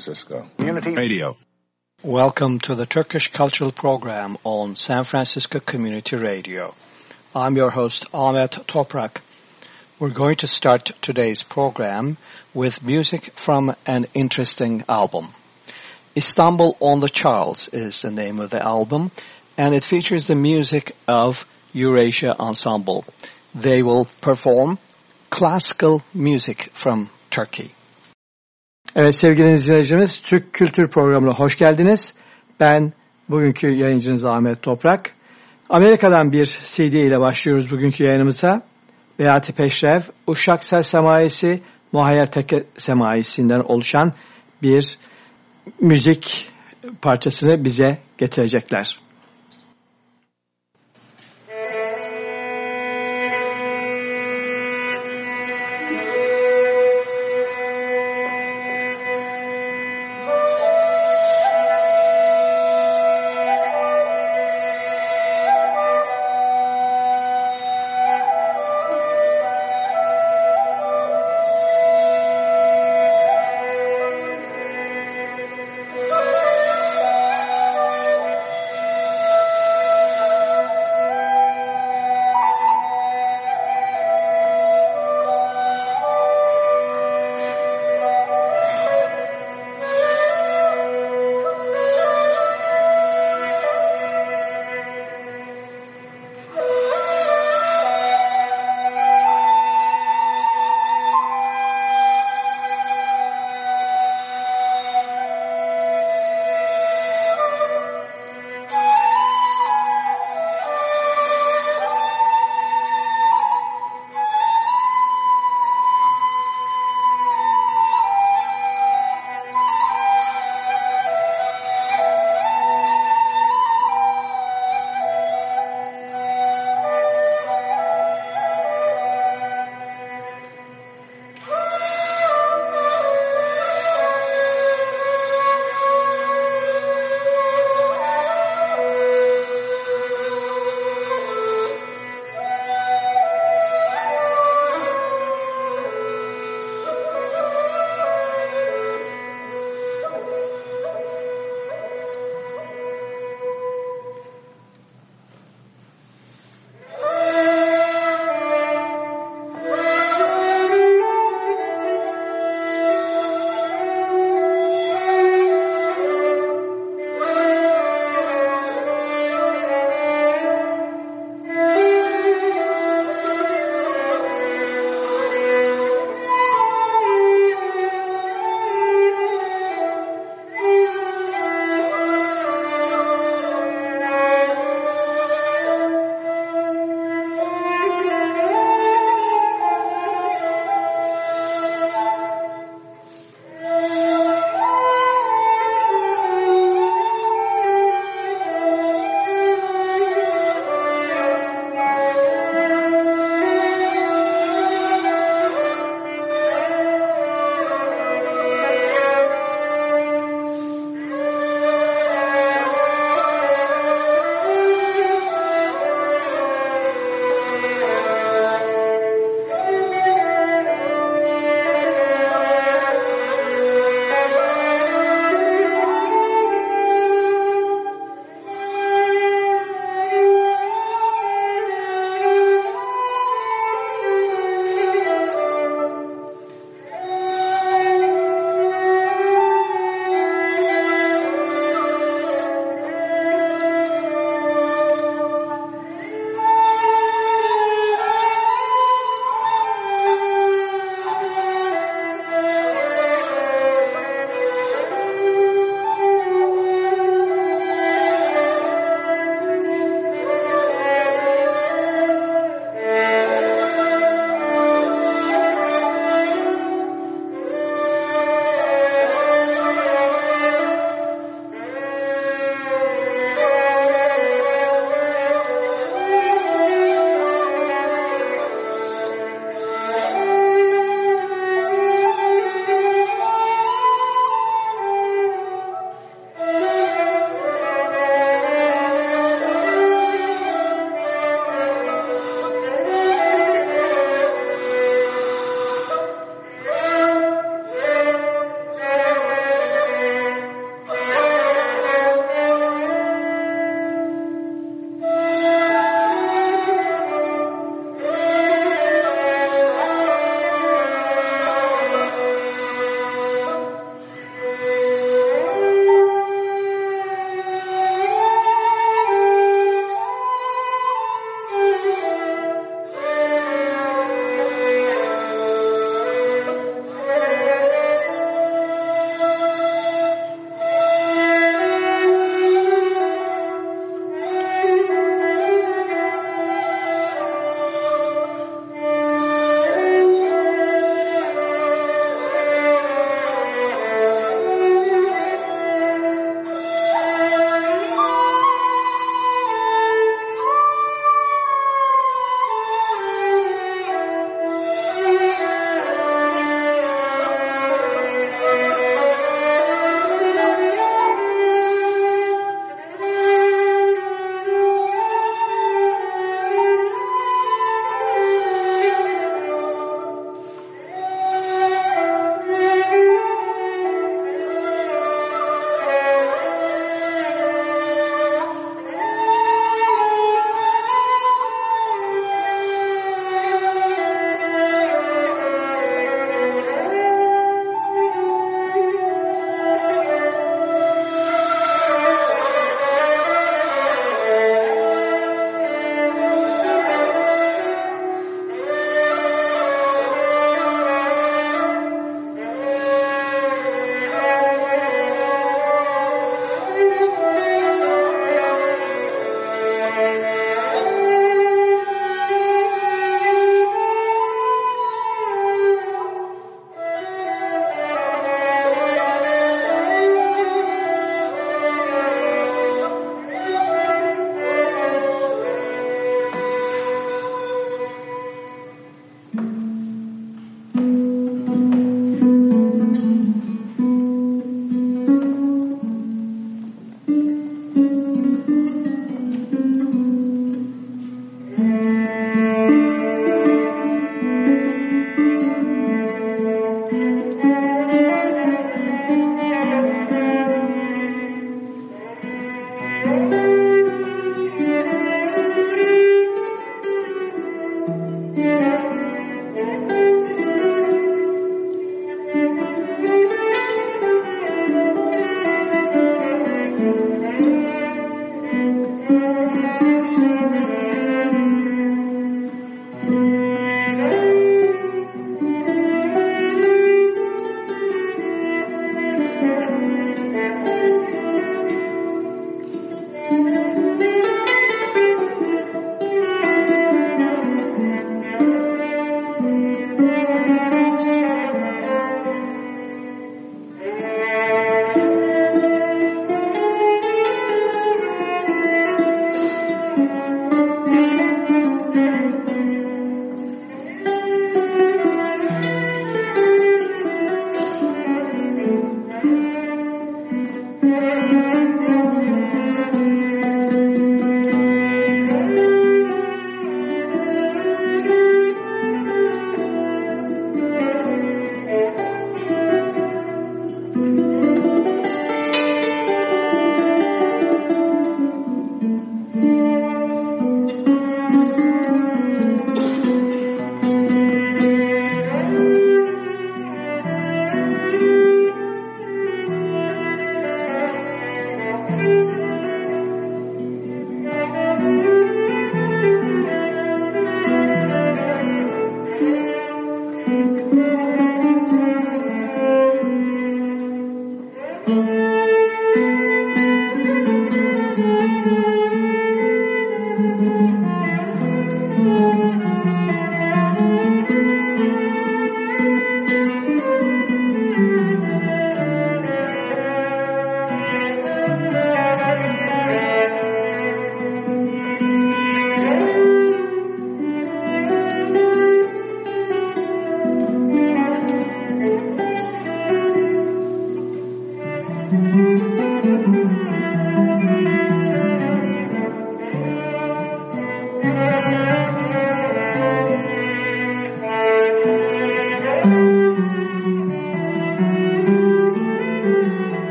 San Francisco. Unity Radio. Welcome to the Turkish Cultural Program on San Francisco Community Radio. I'm your host Ahmet Toprak. We're going to start today's program with music from an interesting album. Istanbul on the Charles is the name of the album, and it features the music of Eurasia Ensemble. They will perform classical music from Turkey. Evet sevgili izleyicilerimiz Türk Kültür Programı'na hoş geldiniz. Ben bugünkü yayıncınız Ahmet Toprak. Amerika'dan bir CD ile başlıyoruz bugünkü yayınımıza. Beyati Peşrev, Uşak Sel Semaisi, Muhayyer Teke Semaisi'nden oluşan bir müzik parçasını bize getirecekler.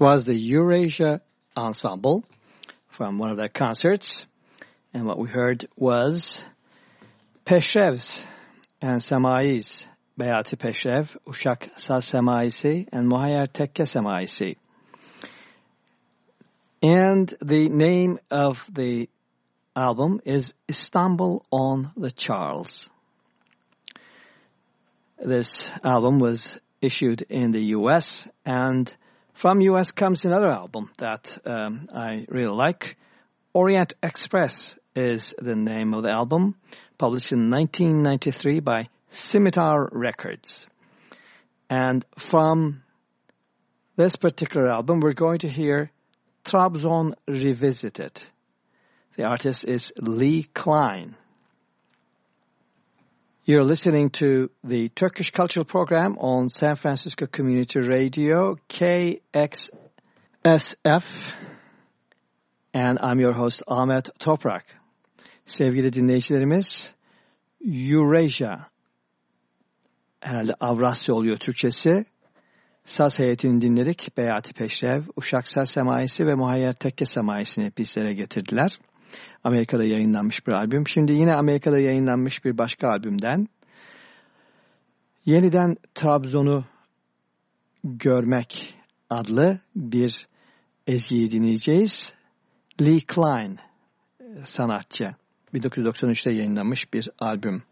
Was the Eurasia Ensemble from one of their concerts. And what we heard was Peshev's and Semais, Beati Peshrev, Ushak Sa Semaisi, and Muhayyer Tekke Semaisi. And the name of the album is Istanbul on the Charles. This album was issued in the US and from US comes another album that um, I really like. Orient Express is the name of the album, published in 1993 by Scimitar Records. And from this particular album, we're going to hear Trabzon Revisited. The artist is Leigh Cline. You're listening to the Turkish Cultural Program on San Francisco Community Radio, KXSF. And I'm your host Ahmet Toprak. Sevgili dinleyicilerimiz, Eurasia, herhalde Avrasya oluyor Türkçesi. Saz heyetini dinledik. Beyati Peşrev, Uşşak Saz Semaisi ve Muhayyer Tekke Semaisini bizlere getirdiler. Amerika'da yayınlanmış bir albüm. Şimdi yine Amerika'da yayınlanmış bir başka albümden yeniden Trabzon'u görmek adlı bir ezgiyi dinleyeceğiz. Lee Klein sanatçı. 1993'te yayınlanmış bir albüm.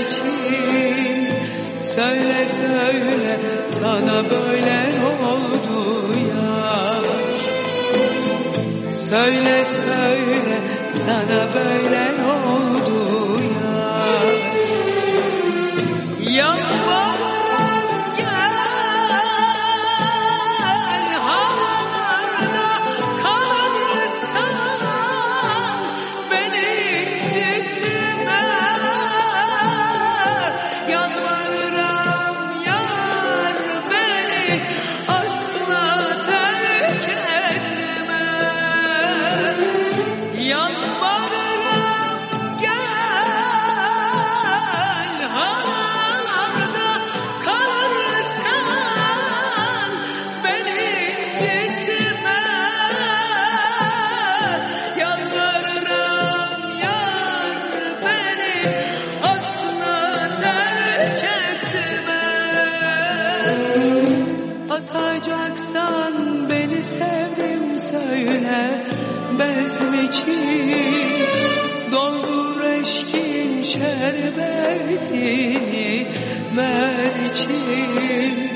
İçin. Söyle söyle sana böyle oldu ya. Söyle söyle sana böyle oldu ya. Yalvarırım için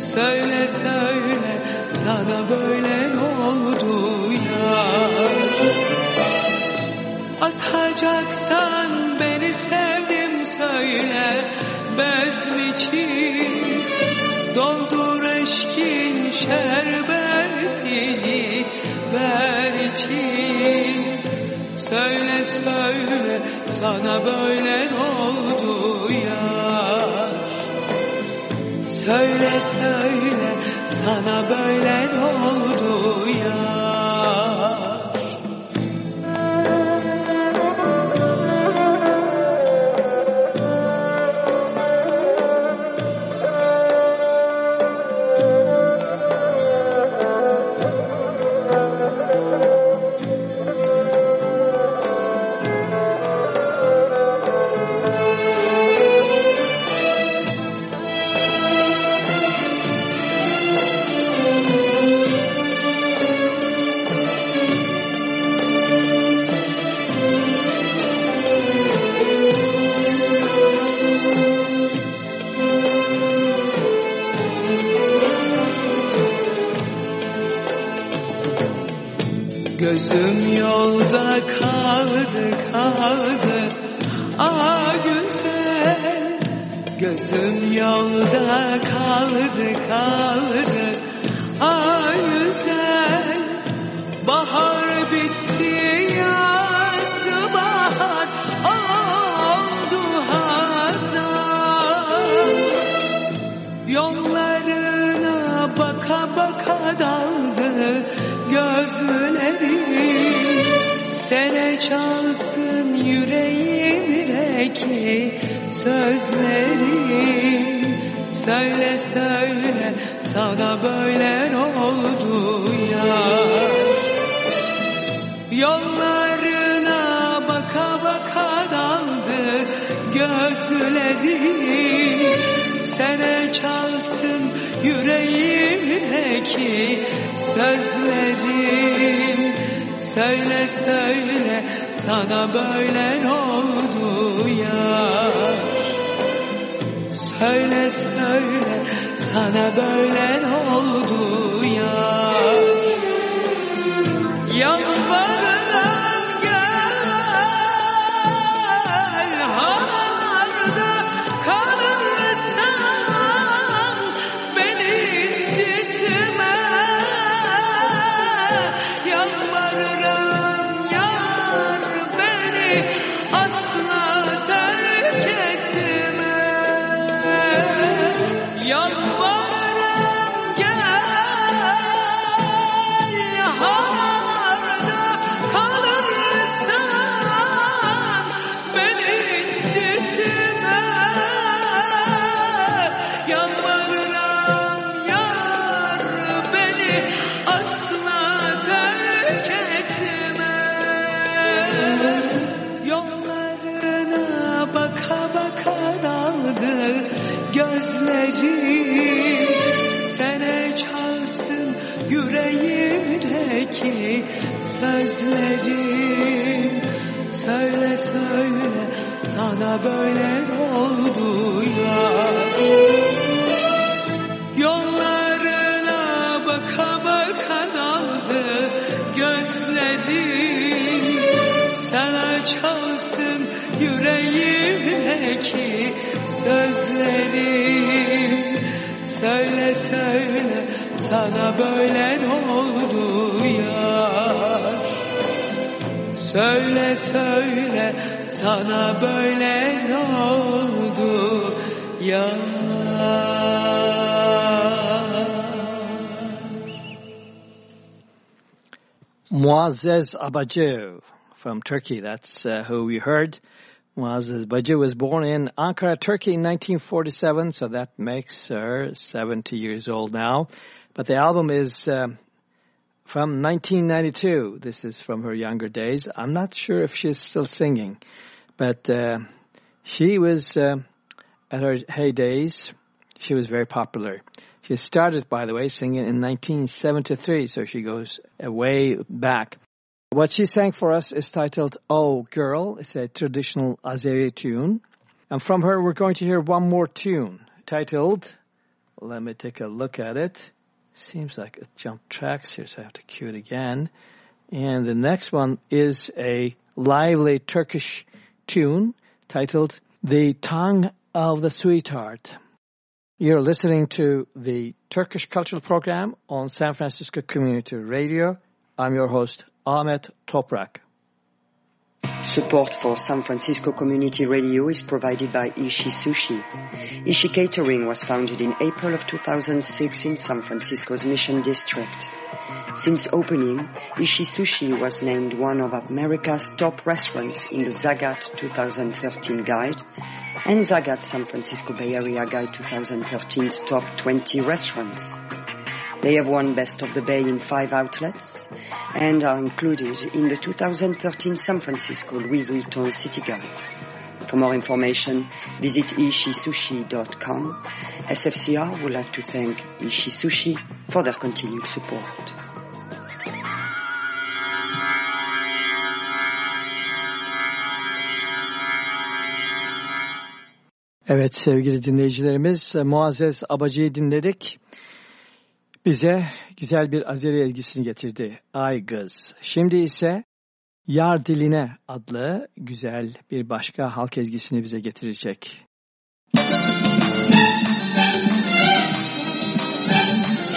Söyle söyle sana böyle ne oldu ya? Atacaksan beni sevdim söyle bezm için Doldur eşkin şerbetini ver için Söyle söyle sana böyle ne oldu ya Söyle söyle sana böyle oldu ya yüreğimdeki sözlerim Söyle söyle sana böyle oldu ya. Söyle söyle sana böyle oldu ya. Yalvarırım sözlerim. Söyle söyle sana böyle oldu ya. Yollarına baka baka daldı gözlerim. Sana çalsın yüreğimdeki sözlerim. Söyle söyle sana böyle oldu ya Söyle söyle sana böyle ne oldu ya Muazzez from Turkey. That's uh, who we heard. Muazzez Abacı was born in Ankara, Turkey in 1947, so that makes her 70 years old now. But the album is um, from 1992. This is from her younger days. I'm not sure if she's still singing, but uh, she was uh, at her heydays. She was very popular. She started, by the way, singing in 1973, so she goes way back. What she sang for us is titled Oh Girl. It's a traditional Azeri tune. And from her, we're going to hear one more tune titled, let me take a look at it. Seems like it jumped tracks here, so I have to cue it again. And the next one is a lively Turkish tune titled The Tongue of the Sweetheart. You're listening to the Turkish Cultural Program on San Francisco Community Radio. I'm your host, Ahmet Toprak. Support for San Francisco Community Radio is provided by Ichi Sushi. Ichi Catering was founded in April of 2006 in San Francisco's Mission District. Since opening, Ichi Sushi was named one of America's top restaurants in the Zagat 2013 guide and Zagat San Francisco Bay Area Guide 2013's top 20 restaurants. They have won Best of the Bay in five outlets and are included in the 2013 San Francisco Louis Vuitton City Guide. For more information, visit ichisushi.com. SFCR would like to thank Ichi Sushi for their continued support. Evet sevgili dinleyicilerimiz Muazzez Abacı'yı dinledik. Bize güzel bir Azeri ezgisini getirdi. Ay. Şimdi ise Yar Diline adlı güzel bir başka halk ezgisini bize getirecek. Elin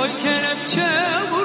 beline Koy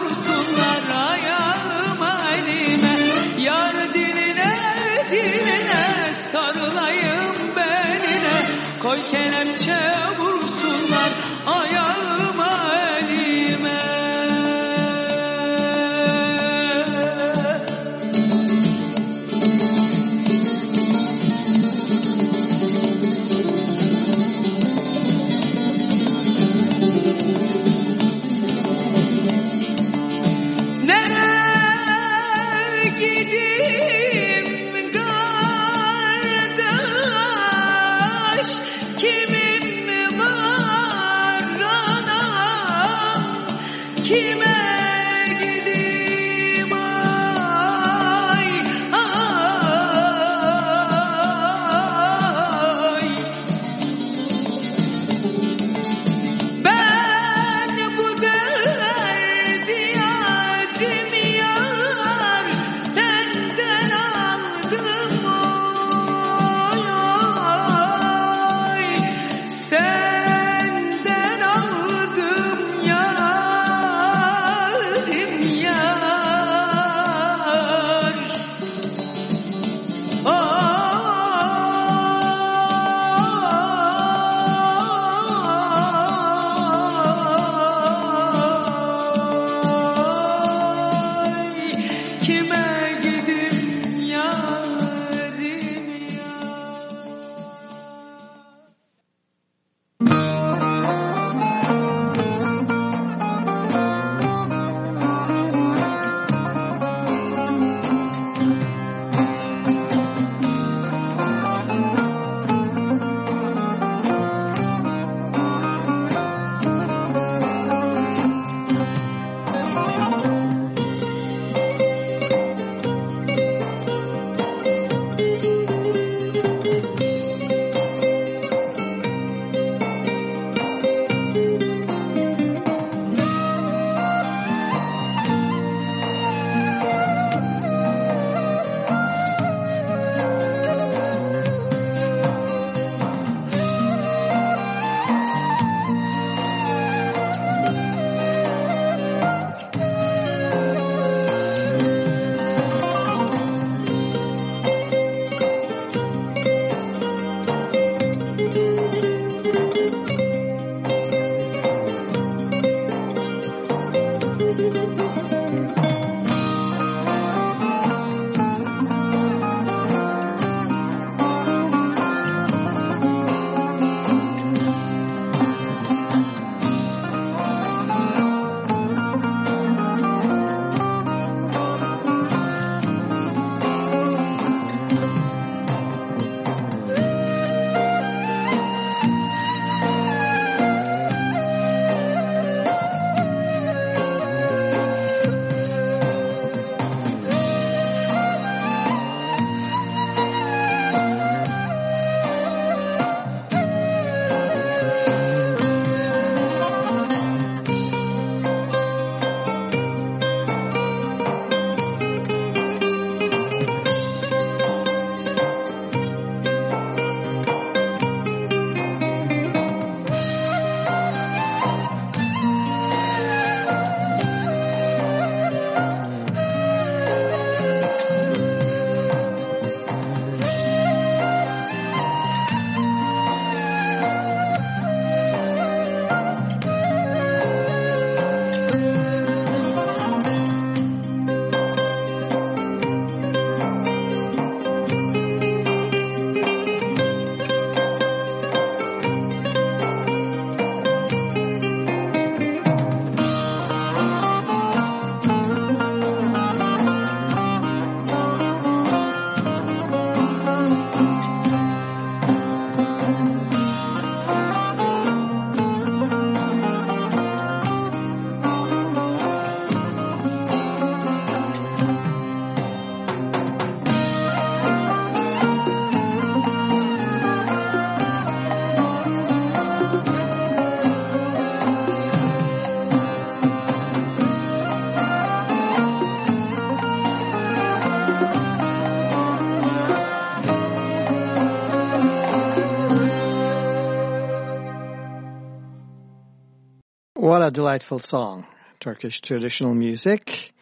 What a delightful song. Turkish traditional music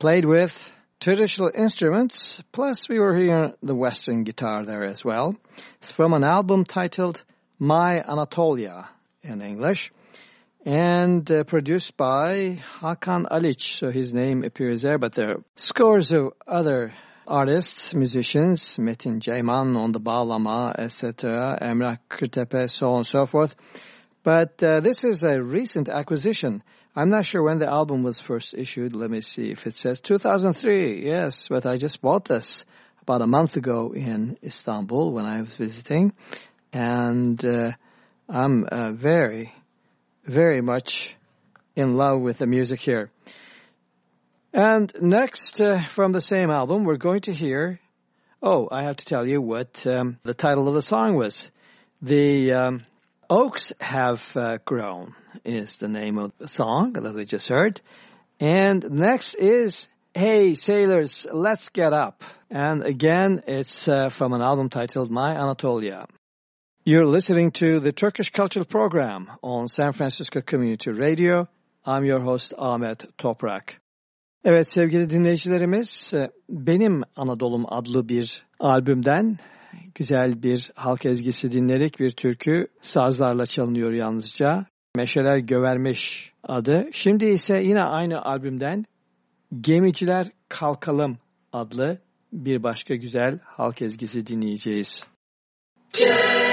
played with traditional instruments, plus we were hearing the Western guitar there as well. It's from an album titled My Anatolia in English and uh, produced by Hakan Aliç. So his name appears there, but there are scores of other artists, musicians, Metin Ceyman on the bağlama, etc., Emrah Kırtepe, so on and so forth. But uh, this is a recent acquisition. I'm not sure when the album was first issued. Let me see if it says 2003. Yes, but I just bought this about a month ago in Istanbul when I was visiting. And uh, I'm uh, very, very much in love with the music here. And next, uh, from the same album, we're going to hear... Oh, I have to tell you what um, the title of the song was. The... Um, Oaks Have uh, Grown is the name of the song that we just heard. And next is Hey Sailors, Let's Get Up. And again, it's uh, from an album titled My Anatolia. You're listening to the Turkish Cultural Program on San Francisco Community Radio. I'm your host Ahmet Toprak. Evet sevgili dinleyicilerimiz, Benim Anadolu'm adlı bir albümden güzel bir halk ezgisi dinledik. Bir türkü sazlarla çalınıyor yalnızca. Meşeler Gövermiş adı. Şimdi ise yine aynı albümden Gemiciler Kalkalım adlı bir başka güzel halk ezgisi dinleyeceğiz. Yeah.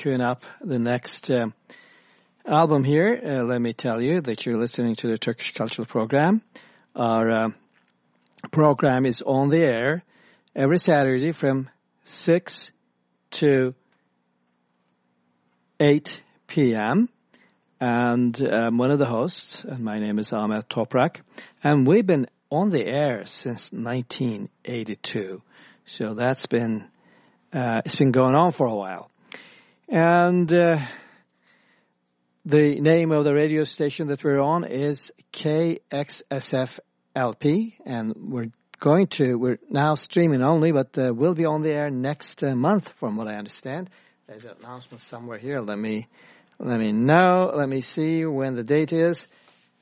Queuing up the next uh, album here, uh, let me tell you that you're listening to the Turkish Cultural Program. Our uh, program is on the air every Saturday from 6 to 8 p.m. And I'm one of the hosts, and my name is Ahmet Toprak. And we've been on the air since 1982. So that's been uh, it's been going on for a while. And uh, the name of the radio station that we're on is KXSF-LP, and we're going to, we're now streaming only, but uh, we'll be on the air next uh, month from what I understand. There's an announcement somewhere here. Let me, let me know. Let me see when the date is.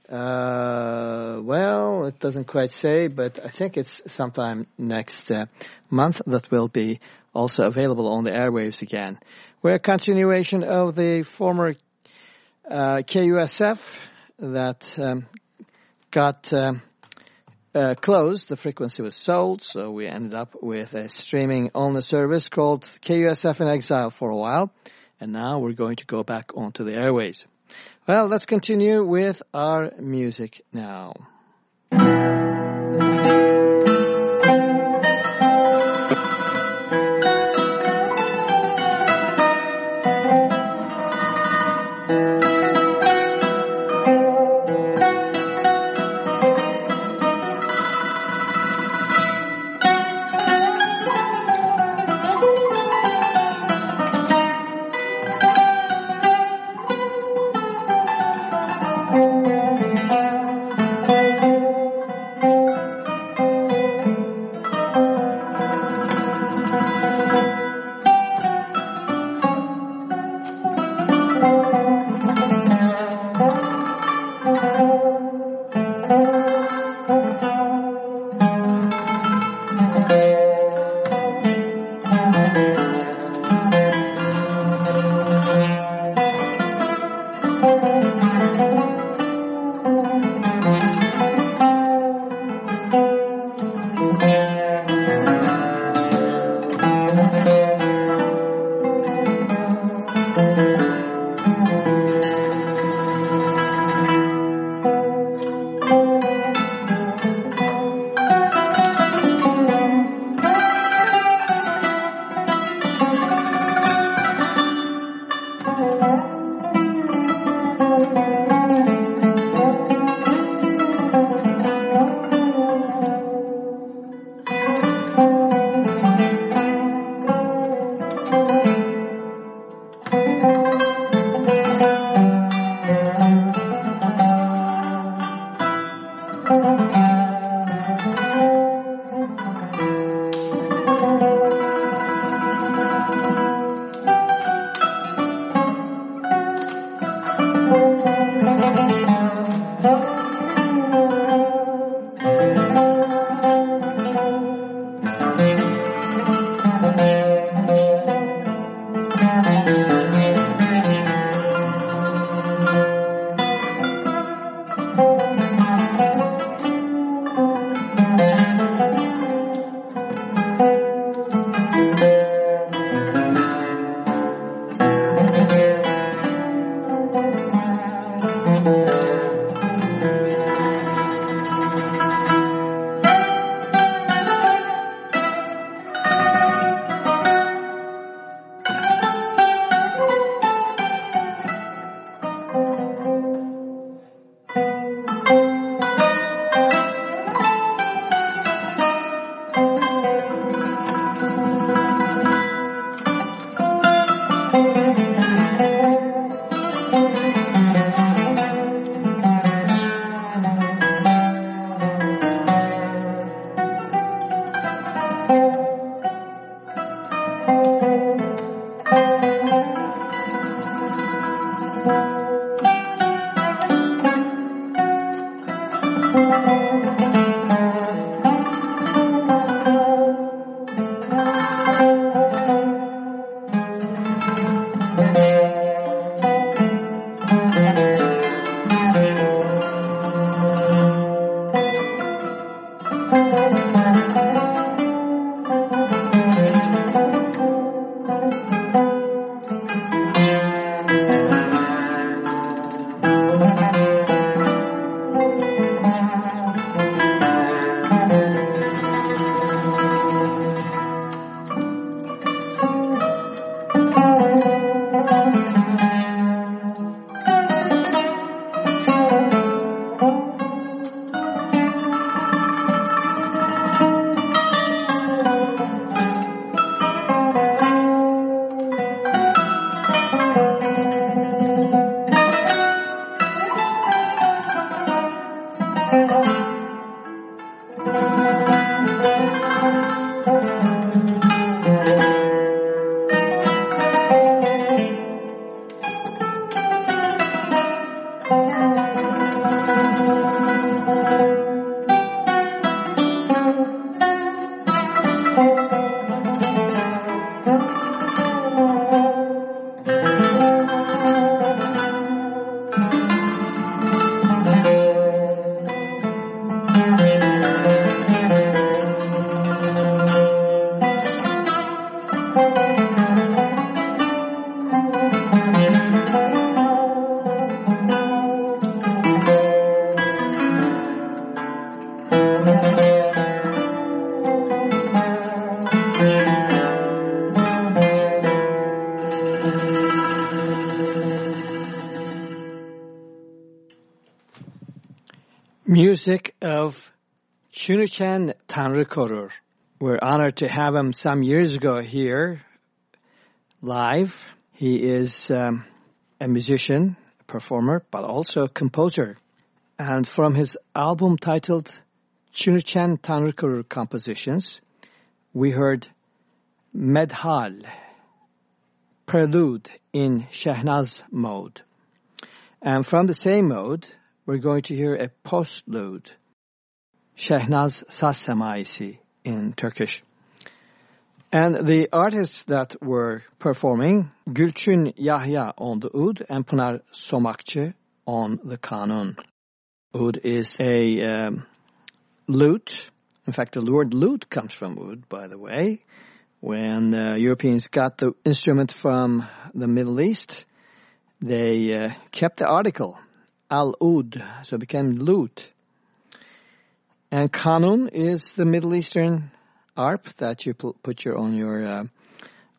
Uh, well, it doesn't quite say, but I think it's sometime next uh, month that we'll be also available on the airwaves again. We're a continuation of the former uh, KUSF that um, got um, uh, closed. The frequency was sold, so we ended up with a streaming-only service called KUSF in Exile for a while, and now we're going to go back onto the airways. Well, let's continue with our music now. Cinuçen Tanrıkorur. We're honored to have him some years ago here live. He is um, a musician, a performer, but also a composer. And from his album titled Cinuçen Tanrıkorur Compositions, we heard Medhal, Prelude in Shehnaz mode. And from the same mode, we're going to hear a postlude, Shehnaz Saz in Turkish. And the artists that were performing, Gülçin Yahya on the oud and Pınar Somakçı on the kanun. Oud is a um, lute. In fact, the word lute comes from oud, by the way. When uh, Europeans got the instrument from the Middle East, they uh, kept the article al-oud, so it became lute. And kanun is the Middle Eastern arp that you put your on your uh,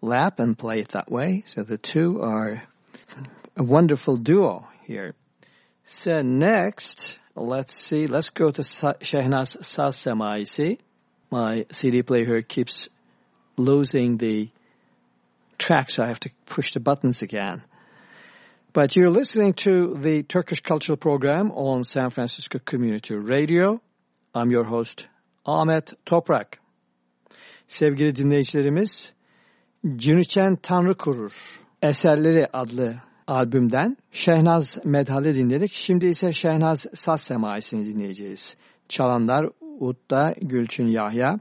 lap and play it that way. So the two are a wonderful duo here. So next, let's see, let's go to Shehnaz Saz My CD player keeps losing the track, so I have to push the buttons again. But you're listening to the Turkish Cultural Program on San Francisco Community Radio. I'm your host Ahmet Toprak. Sevgili dinleyicilerimiz, Cünüçen Tanrı Kurur Eserleri adlı albümden Şehnaz Medhal'i dinledik. Şimdi ise Şehnaz Saz Semaisini dinleyeceğiz. Çalanlar Udda Gülçin Yahya.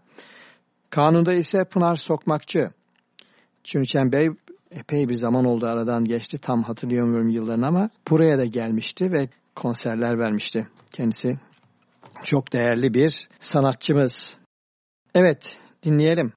Kanunda ise Pınar Sokmakçı. Cünüçen Bey epey bir zaman oldu aradan geçti. Tam hatırlayamıyorum yıllarını ama buraya da gelmişti ve konserler vermişti. Kendisi çok değerli bir sanatçımız. Evet, dinleyelim.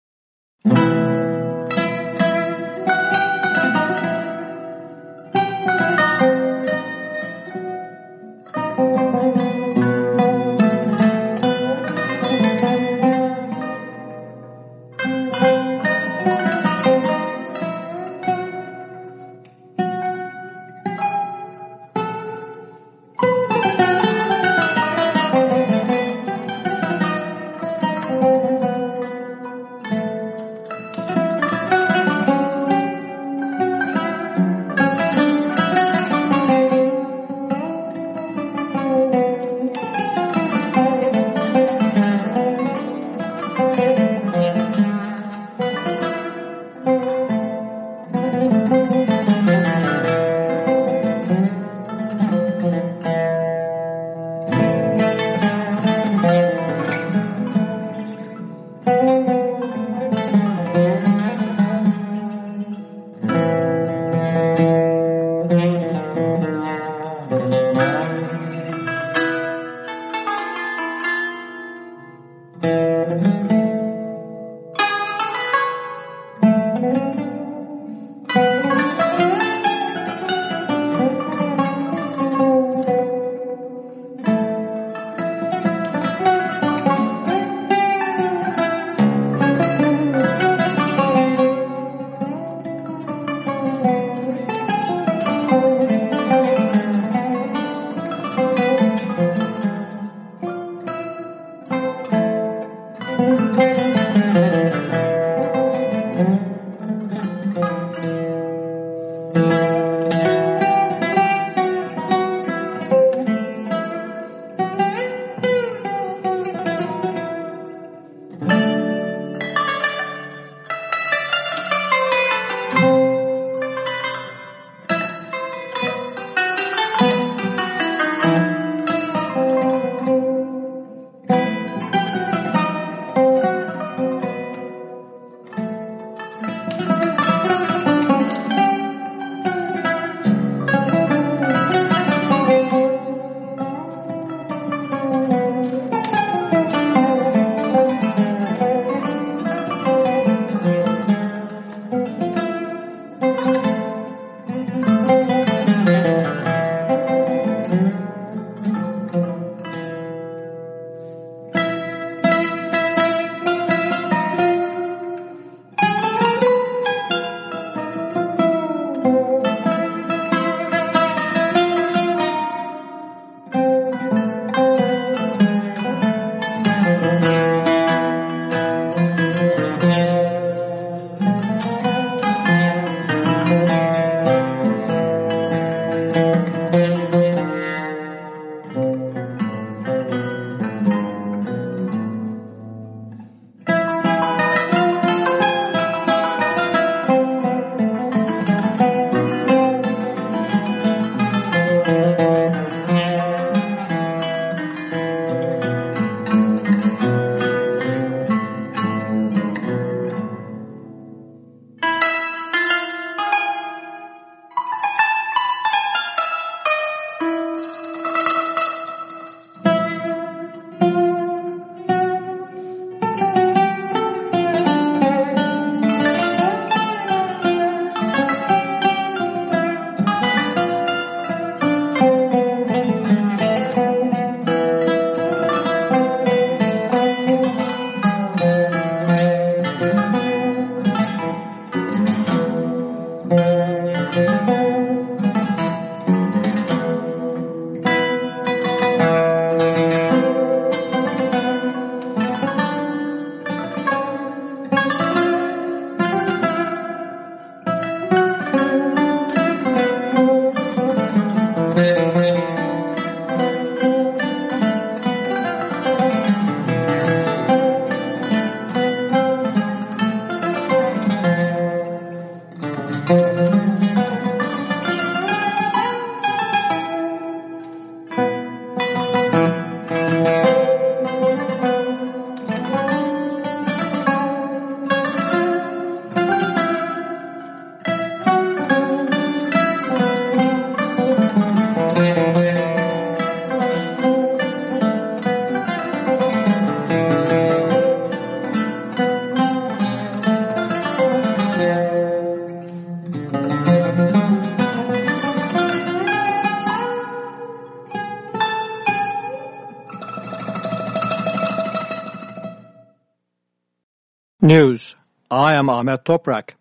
Toprak.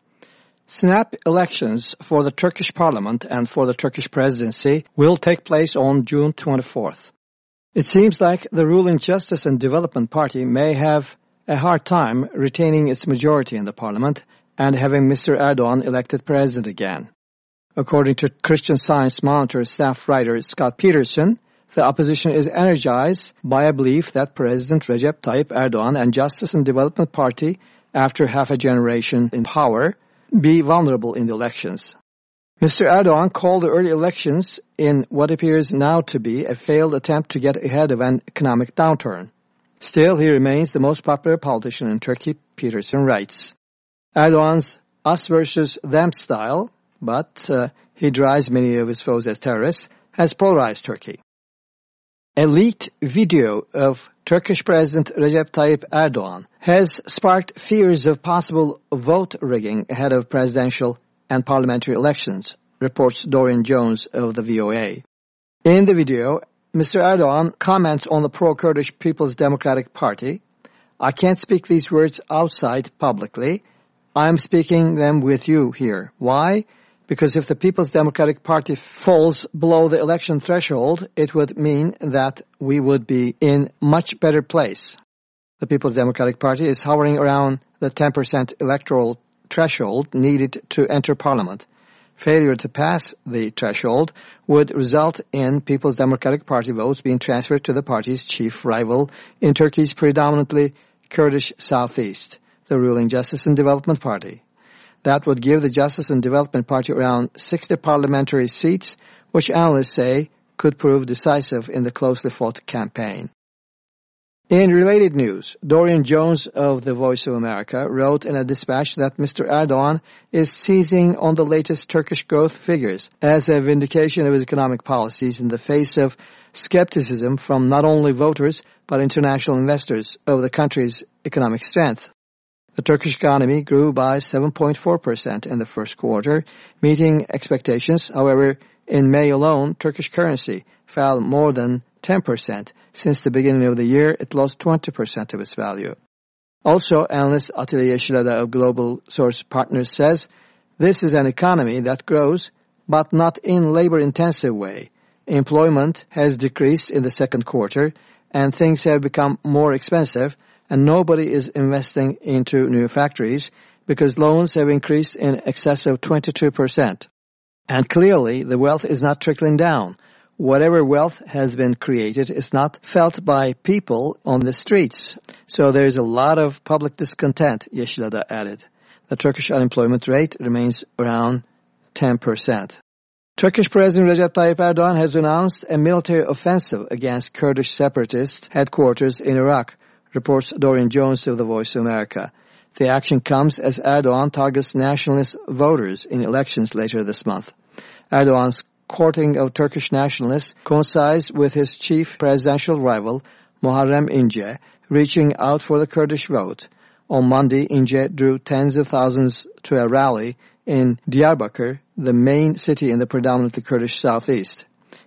Snap elections for the Turkish parliament and for the Turkish presidency will take place on June 24th. It seems like the ruling Justice and Development Party may have a hard time retaining its majority in the parliament and having Mr. Erdogan elected president again. According to Christian Science Monitor staff writer Scott Peterson, the opposition is energized by a belief that President Recep Tayyip Erdogan and Justice and Development Party, after half a generation in power, be vulnerable in the elections. Mr. Erdogan called the early elections in what appears now to be a failed attempt to get ahead of an economic downturn. Still, he remains the most popular politician in Turkey, Peterson writes. Erdogan's us versus them style, but uh, he drives many of his foes as terrorists, has polarized Turkey. A leaked video of Turkish President Recep Tayyip Erdogan has sparked fears of possible vote rigging ahead of presidential and parliamentary elections, reports Dorian Jones of the VOA. In the video, Mr. Erdogan comments on the pro-Kurdish People's Democratic Party. I can't speak these words outside publicly. I am speaking them with you here. Why? Because if the People's Democratic Party falls below the election threshold, it would mean that we would be in much better place. The People's Democratic Party is hovering around the 10% electoral threshold needed to enter parliament. Failure to pass the threshold would result in People's Democratic Party votes being transferred to the party's chief rival in Turkey's predominantly Kurdish southeast, the ruling Justice and Development Party. That would give the Justice and Development Party around 60 parliamentary seats, which analysts say could prove decisive in the closely fought campaign. In related news, Dorian Jones of The Voice of America wrote in a dispatch that Mr. Erdogan is seizing on the latest Turkish growth figures as a vindication of his economic policies in the face of skepticism from not only voters but international investors of the country's economic strength. The Turkish economy grew by 7.4% in the first quarter, meeting expectations. However, in May alone, Turkish currency fell more than 10%. Since the beginning of the year, it lost 20% of its value. Also, analyst Atilla Yeşilada of Global Source Partners says, this is an economy that grows, but not in labor-intensive way. Employment has decreased in the second quarter, and things have become more expensive, and nobody is investing into new factories because loans have increased in excess of 22%. And clearly, the wealth is not trickling down. Whatever wealth has been created is not felt by people on the streets. So there is a lot of public discontent, Yeşilada added. The Turkish unemployment rate remains around 10%. Turkish President Recep Tayyip Erdogan has announced a military offensive against Kurdish separatist headquarters in Iraq, reports Dorian Jones of The Voice of America. The action comes as Erdogan targets nationalist voters in elections later this month. Erdogan's courting of Turkish nationalists coincides with his chief presidential rival, Muharrem İnce, reaching out for the Kurdish vote. On Monday, İnce drew tens of thousands to a rally in Diyarbakir, the main city in the predominantly Kurdish southeast.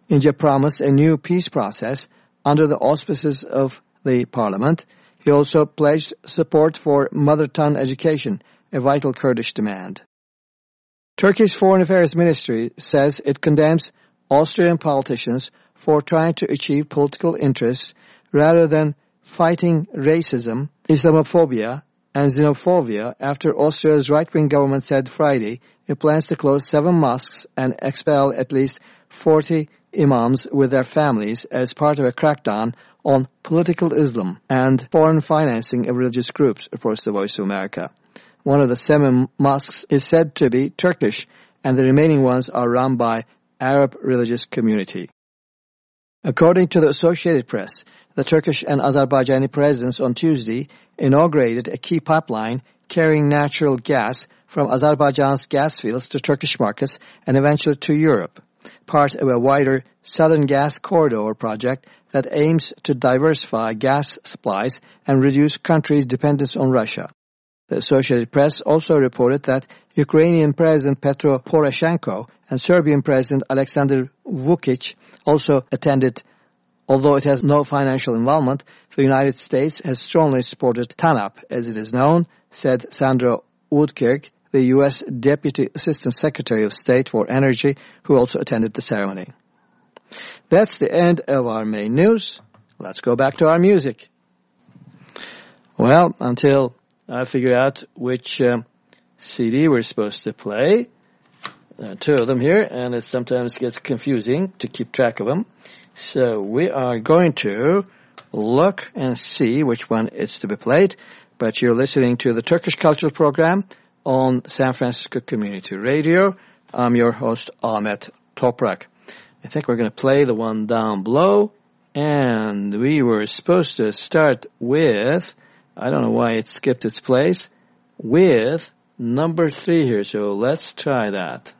İnce promised a new peace process under the auspices of the parliament. He also pledged support for mother tongue education, a vital Kurdish demand. Turkey's Foreign Affairs Ministry says it condemns Austrian politicians for trying to achieve political interests rather than fighting racism, Islamophobia, and xenophobia after Austria's right-wing government said Friday it plans to close seven mosques and expel at least 40 imams with their families as part of a crackdown on political Islam and foreign financing of religious groups, reports the Voice of America. One of the seven mosques is said to be Turkish, and the remaining ones are run by Arab religious community. According to the Associated Press, the Turkish and Azerbaijani presidents on Tuesday inaugurated a key pipeline carrying natural gas from Azerbaijan's gas fields to Turkish markets and eventually to Europe, part of a wider Southern Gas Corridor project that aims to diversify gas supplies and reduce countries' dependence on Russia. The Associated Press also reported that Ukrainian President Petro Poroshenko and Serbian President Alexander Vucic also attended Although it has no financial involvement, the United States has strongly supported TANAP, as it is known, said Sandra Oudkirk, the U.S. Deputy Assistant Secretary of State for Energy, who also attended the ceremony. That's the end of our main news. Let's go back to our music. Well, until I figure out which um, CD we're supposed to play, there are two of them here, and it sometimes gets confusing to keep track of them. So we are going to look and see which one is to be played. But you're listening to the Turkish Cultural Program on San Francisco Community Radio. I'm your host, Ahmet Toprak. I think we're going to play the one down below. And we were supposed to start with, I don't know why it skipped its place, with number three here. So let's try that.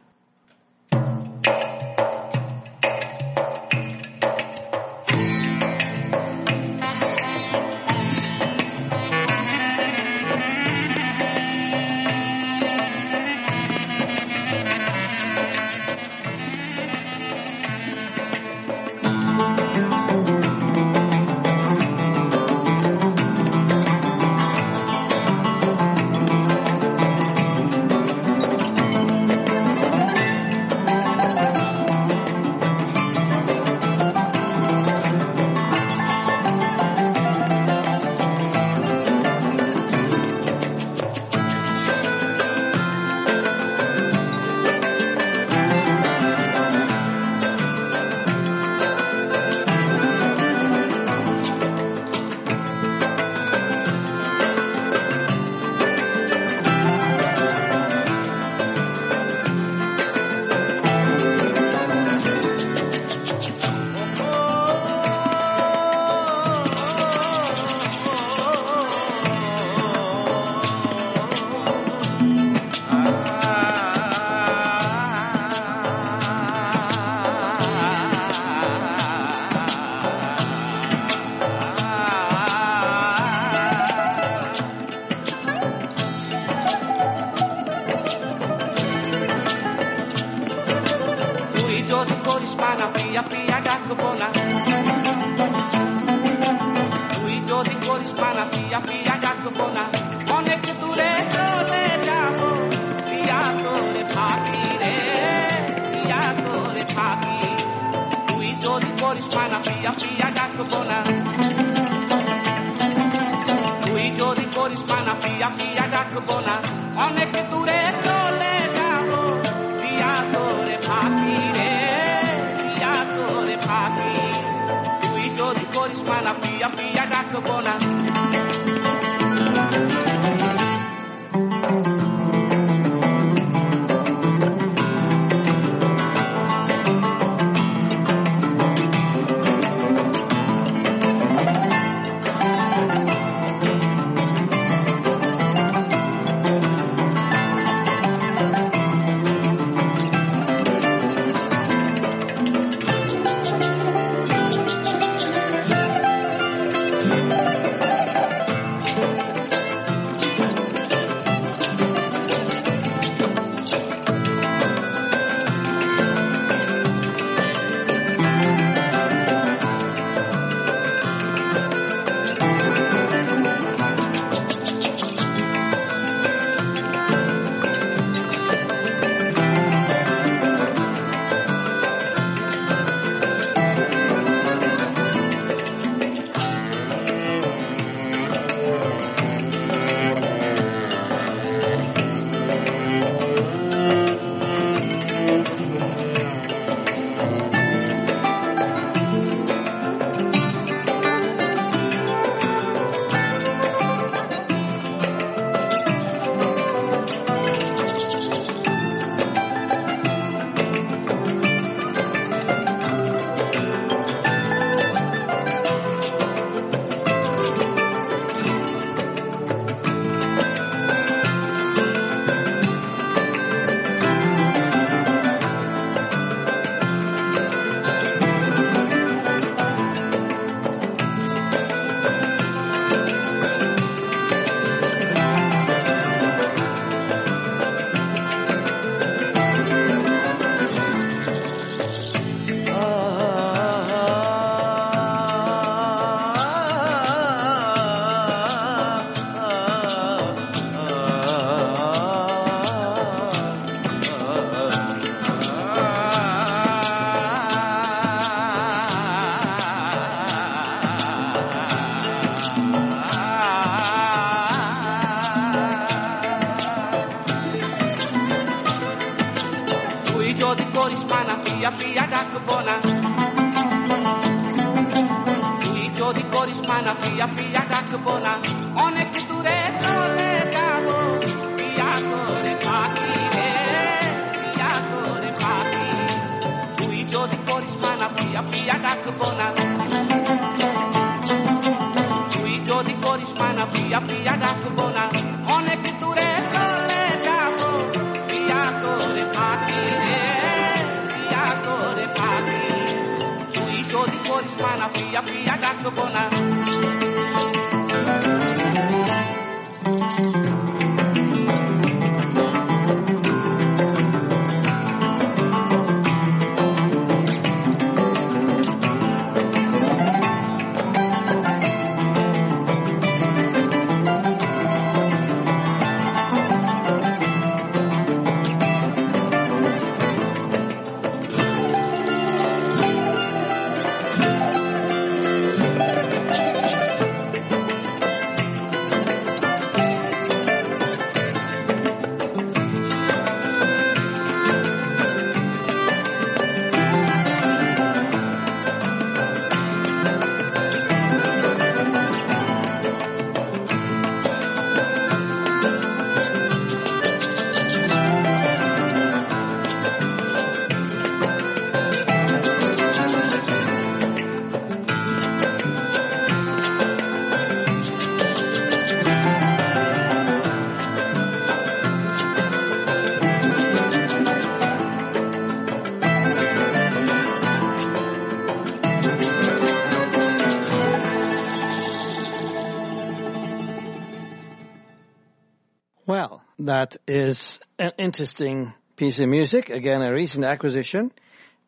That is an interesting piece of music. Again, a recent acquisition.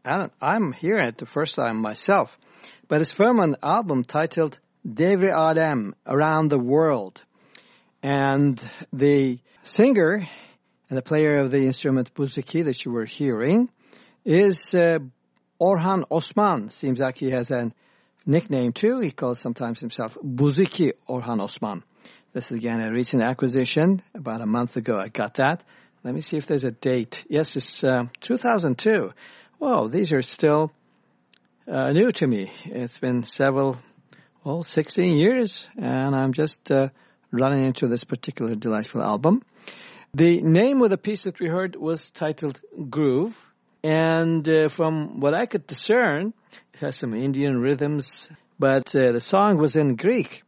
And I'm hearing it the first time myself. But it's from an album titled Devri Alem, Around the World. And the singer and the player of the instrument Buzuki that you were hearing is uh, Orhan Osman. Seems like he has a nickname too. He calls sometimes himself Buzuki Orhan Osman. This is again a recent acquisition. About a month ago I got that. Let me see if there's a date. Yes, it's uh, 2002. Whoa, these are still uh, new to me. It's been several, well, 16 years, and I'm just uh, running into this particular delightful album. The name of the piece that we heard was titled Groove, and uh, from what I could discern, it has some Indian rhythms, but uh, the song was in Greek.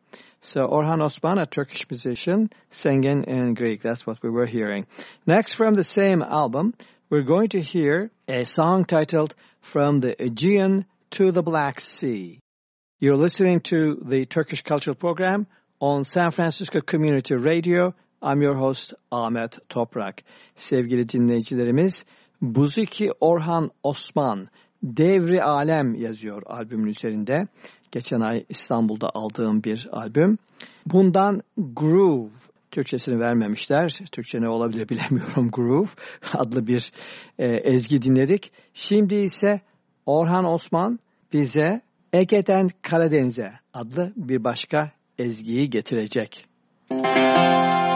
So Orhan Osman, a Turkish musician, singing in Greek. That's what we were hearing. Next, from the same album, we're going to hear a song titled From the Aegean to the Black Sea. You're listening to the Turkish Cultural Program on San Francisco Community Radio. I'm your host Ahmet Toprak. Sevgili dinleyicilerimiz, Buzuki Orhan Osman, Devri Alem yazıyor albümün üzerinde. Geçen ay İstanbul'da aldığım bir albüm. Bundan Groove, Türkçesini vermemişler. Türkçe ne olabilir bilemiyorum Groove adlı bir e, ezgi dinledik. Şimdi ise Orhan Osman bize Ege'den Karadeniz'e adlı bir başka ezgiyi getirecek. Müzik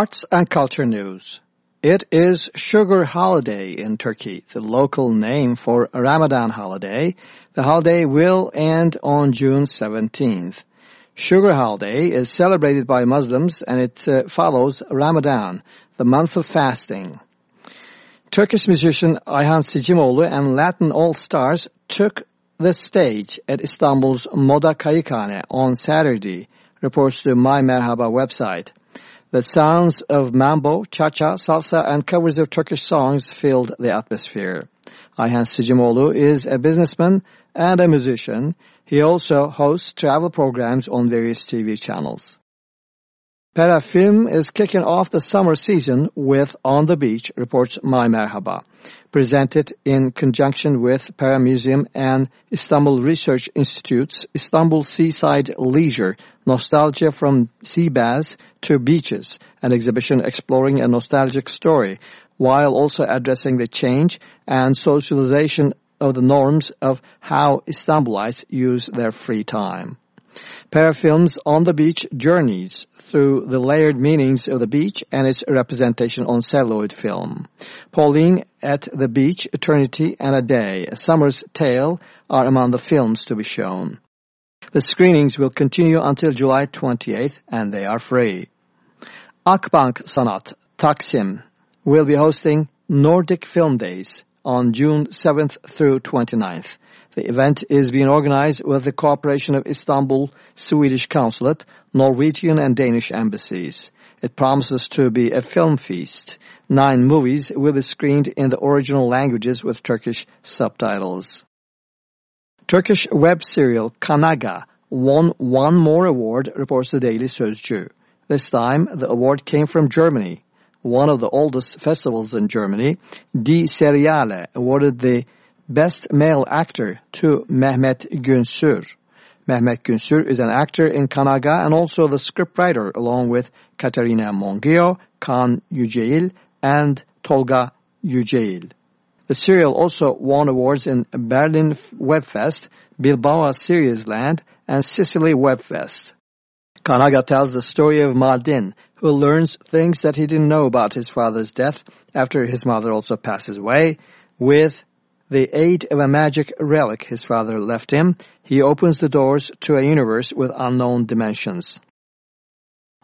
Arts and culture news. It is Sugar Holiday in Turkey, the local name for Ramadan holiday. The holiday will end on June 17th. Sugar Holiday is celebrated by Muslims and it uh, follows Ramadan, the month of fasting. Turkish musician Ayhan Sicimoğlu and Latin All-Stars took the stage at Istanbul's Moda Kayıkhane on Saturday, reports the My Merhaba website. The sounds of mambo, cha-cha, salsa, and covers of Turkish songs filled the atmosphere. Ayhan Sicimoğlu is a businessman and a musician. He also hosts travel programs on various TV channels. Pera Film is kicking off the summer season with On the Beach, reports My Merhaba. Presented in conjunction with Pera Museum and Istanbul Research Institute's Istanbul Seaside Leisure, Nostalgia from Sea To Beaches, an exhibition exploring a nostalgic story, while also addressing the change and socialization of the norms of how Istanbulites use their free time. Pera Film's on the beach journeys through the layered meanings of the beach and its representation on celluloid film. Pauline at the Beach, Eternity and a Day, A Summer's Tale are among the films to be shown. The screenings will continue until July 28th and they are free. Akbank Sanat, Taksim, will be hosting Nordic Film Days on June 7th through 29th. The event is being organized with the cooperation of Istanbul Swedish Consulate, Norwegian and Danish embassies. It promises to be a film feast. Nine movies will be screened in the original languages with Turkish subtitles. Turkish web serial Kanaga won one more award, reports the Daily Sözcü. This time, the award came from Germany. One of the oldest festivals in Germany, Die Seriale, awarded the Best Male Actor to Mehmet Günsür. Mehmet Günsür is an actor in Kanaga and also the scriptwriter along with Katerina Mongio, Kaan Yücel, and Tolga Yücel. The serial also won awards in Berlin Webfest, Bilbao Series Land, and Sicily Webfest. Kanaga tells the story of Mardin, who learns things that he didn't know about his father's death after his mother also passes away, with the aid of a magic relic his father left him, he opens the doors to a universe with unknown dimensions.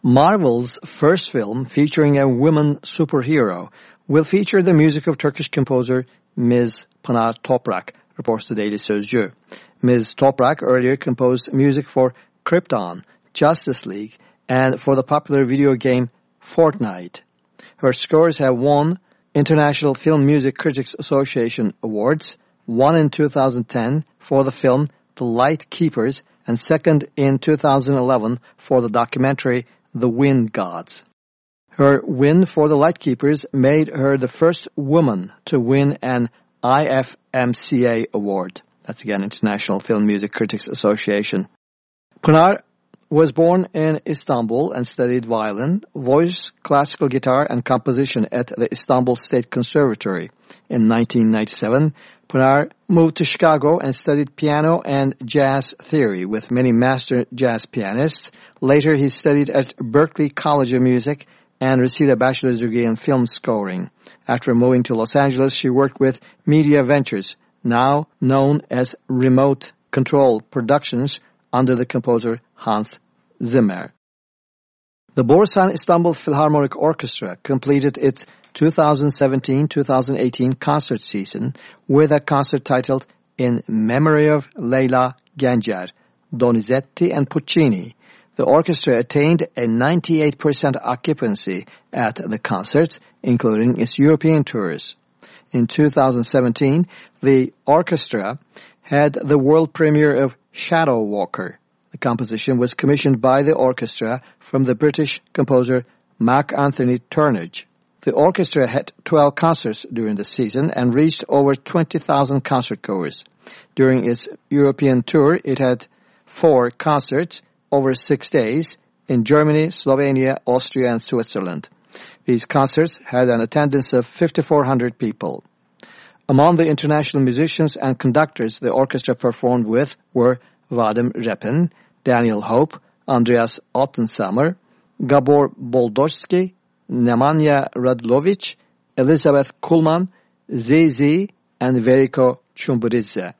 Marvel's first film, featuring a woman superhero, will feature the music of Turkish composer Ms. Pınar Toprak, reports the Daily Sözcü. Ms. Toprak earlier composed music for Krypton, Justice League, and for the popular video game Fortnite. Her scores have won International Film Music Critics Association Awards, one in 2010 for the film The Light Keepers and second in 2011 for the documentary The Wind Gods. Her win for The Lightkeepers made her the first woman to win an IFMCA award. That's again International Film Music Critics Association. Pınar was born in Istanbul and studied violin, voice, classical guitar, and composition at the Istanbul State Conservatory. In 1997, Pınar moved to Chicago and studied piano and jazz theory with many master jazz pianists. Later, he studied at Berklee College of Music and received a bachelor's degree in film scoring. After moving to Los Angeles, she worked with Media Ventures, now known as Remote Control Productions, under the composer Hans Zimmer. The Borusan Istanbul Philharmonic Orchestra completed its 2017-2018 concert season with a concert titled In Memory of Leyla Gencer, Donizetti and Puccini. The orchestra attained a 98% occupancy at the concerts, including its European tours. In 2017, the orchestra had the world premiere of Shadow Walker. The composition was commissioned by the orchestra from the British composer Mark Anthony Turnage. The orchestra had 12 concerts during the season and reached over 20,000 concertgoers. During its European tour, it had four concerts over six days in Germany, Slovenia, Austria, and Switzerland. These concerts had an attendance of 5,400 people. Among the international musicians and conductors the orchestra performed with were Vadim Repin, Daniel Hope, Andreas Ottensamer, Gabor Boldoczki, Nemanja Radulovic, Elisabeth Kulman, ZZ, and Veriko Çumburidze.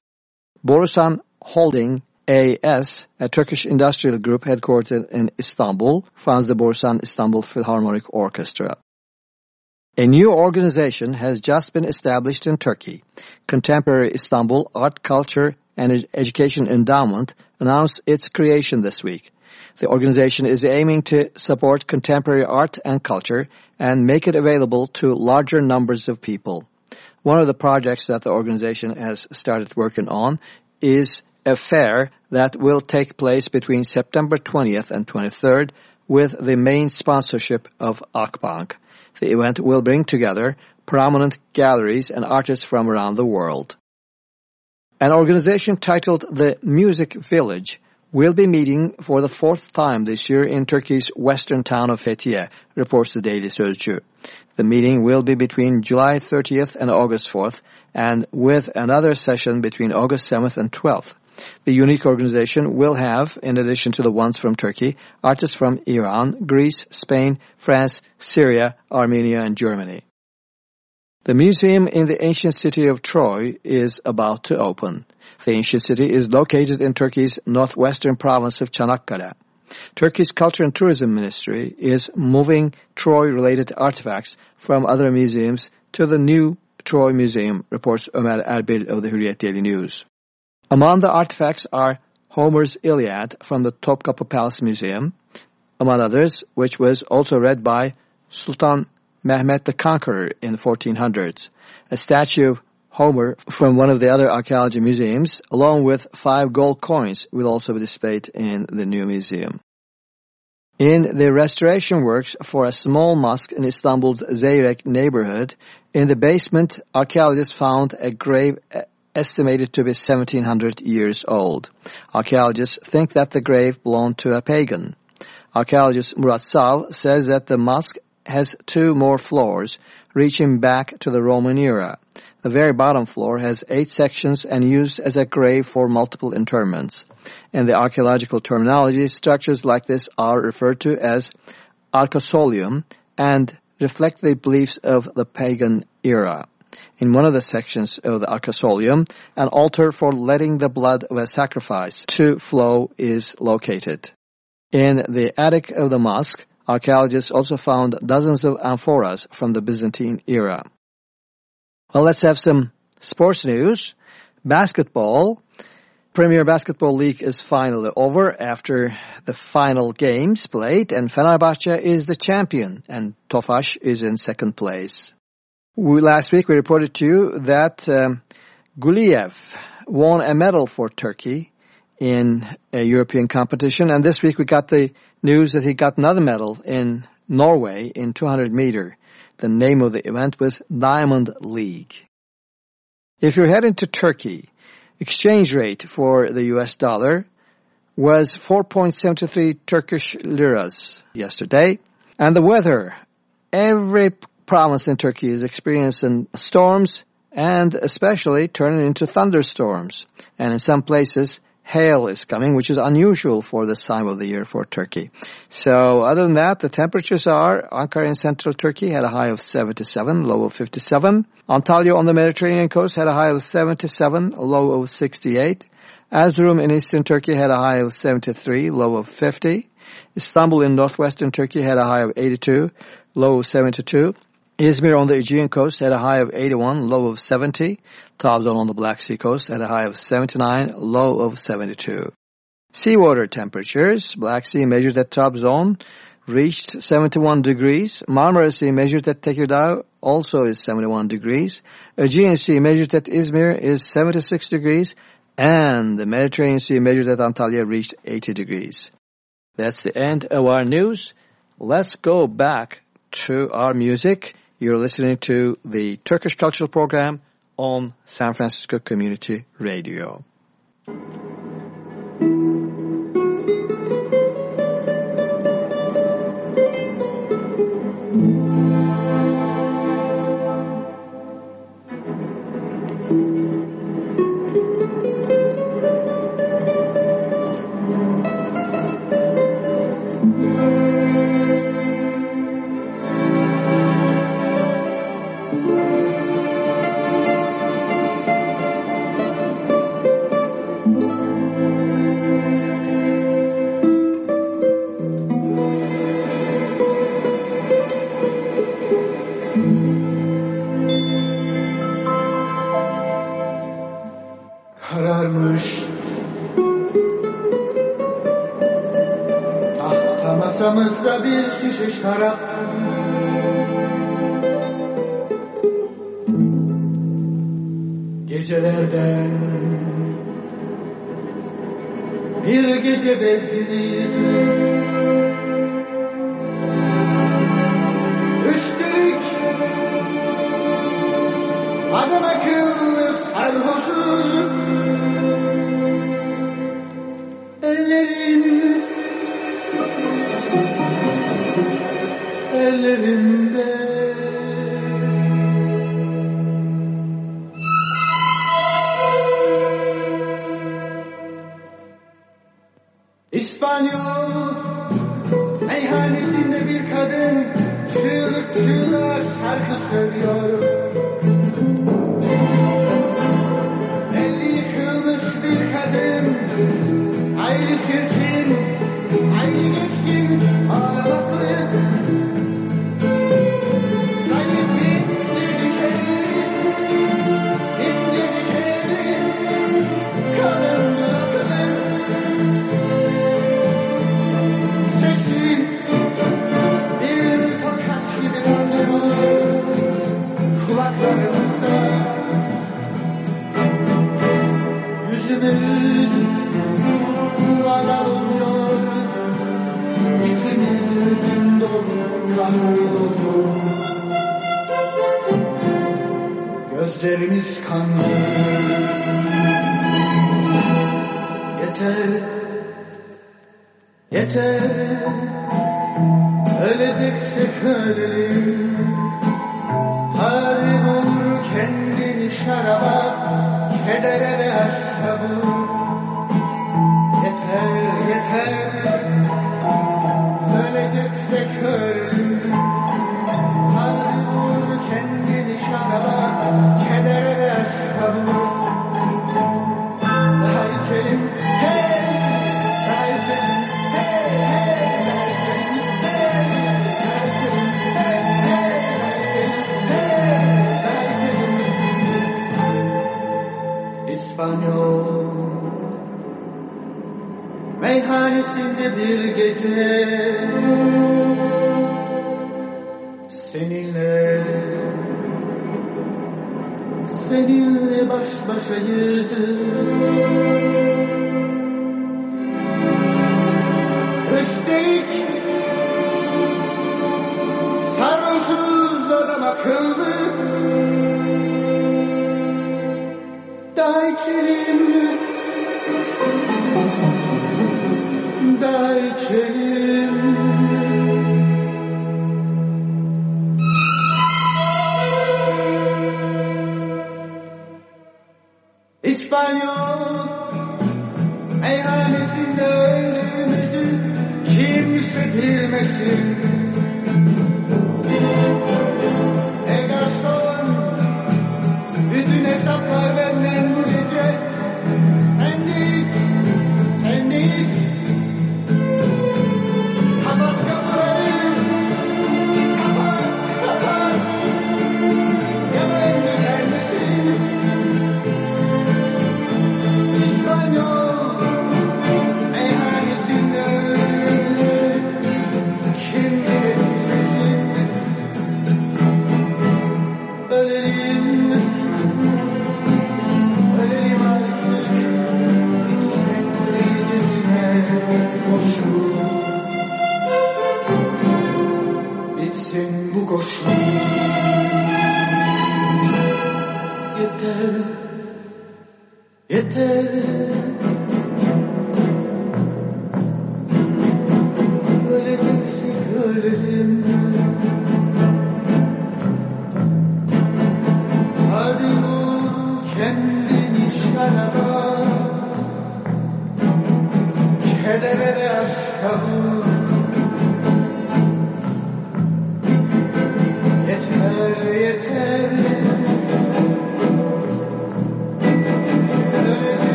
Borusan Holding AS, a Turkish industrial group headquartered in Istanbul, funds the Borusan Istanbul Philharmonic Orchestra. A new organization has just been established in Turkey. Contemporary Istanbul Art, Culture, and Education Endowment announced its creation this week. The organization is aiming to support contemporary art and culture and make it available to larger numbers of people. One of the projects that the organization has started working on is a fair that will take place between September 20th and 23rd with the main sponsorship of Akbank. The event will bring together prominent galleries and artists from around the world. An organization titled the Music Village will be meeting for the fourth time this year in Turkey's western town of Fethiye, reports the Daily Sözcü. The meeting will be between July 30th and August 4th, and with another session between August 7th and 12th. The unique organization will have, in addition to the ones from Turkey, artists from Iran, Greece, Spain, France, Syria, Armenia, and Germany. The museum in the ancient city of Troy is about to open. The ancient city is located in Turkey's northwestern province of Çanakkale. Turkey's Culture and Tourism Ministry is moving Troy-related artifacts from other museums to the new Troy Museum, reports Ömer Erbil of the Hürriyet Daily News. Among the artifacts are Homer's Iliad from the Topkapı Palace Museum, among others, which was also read by Sultan Mehmet the Conqueror in the 1400s. A statue of Homer from one of the other archaeology museums, along with five gold coins, will also be displayed in the new museum. In the restoration works for a small mosque in Istanbul's Zeyrek neighborhood, in the basement, archaeologists found a grave estimated to be 1700 years old. Archaeologists think that the grave belonged to a pagan. Archaeologist Murat Sav says that the mosque has two more floors, reaching back to the Roman era. The very bottom floor has eight sections and used as a grave for multiple interments. In the archaeological terminology, structures like this are referred to as arcosolium and reflect the beliefs of the pagan era in one of the sections of the arcosolium, an altar for letting the blood of a sacrifice to flow is located. In the attic of the mosque, archaeologists also found dozens of amphoras from the Byzantine era. Well, let's have some sports news. Basketball. Premier Basketball League is finally over after the final games played, and Fenerbahce is the champion, and Tofaş is in second place. We, last week we reported to you that um, Guliev won a medal for Turkey in a European competition, and this week we got the news that he got another medal in Norway in 200 meter. The name of the event was Diamond League. If you're heading to Turkey, exchange rate for the US dollar was 4.73 Turkish liras yesterday. And the weather, every province in Turkey is experiencing storms and especially turning into thunderstorms. And in some places, hail is coming, which is unusual for this time of the year for Turkey. So other than that, the temperatures are Ankara in central Turkey had a high of 77, low of 57. Antalya on the Mediterranean coast had a high of 77, a low of 68. Erzurum in eastern Turkey had a high of 73, low of 50. Istanbul in northwestern Turkey had a high of 82, low of 72. Izmir on the Aegean coast had a high of 81, low of 70. Trabzon on the Black Sea coast had a high of 79, low of 72. Seawater temperatures, Black Sea measured at Trabzon reached 71 degrees. Marmara Sea at Tekirdağ also is 71 degrees. Aegean Sea measured at Izmir is 76 degrees. And the Mediterranean Sea measured at Antalya reached 80 degrees. That's the end of our news. Let's go back to our music. You're listening to the Turkish Cultural Program on San Francisco Community Radio. Şişe şarap. Gecelerden bir gece bezginiz ellerimde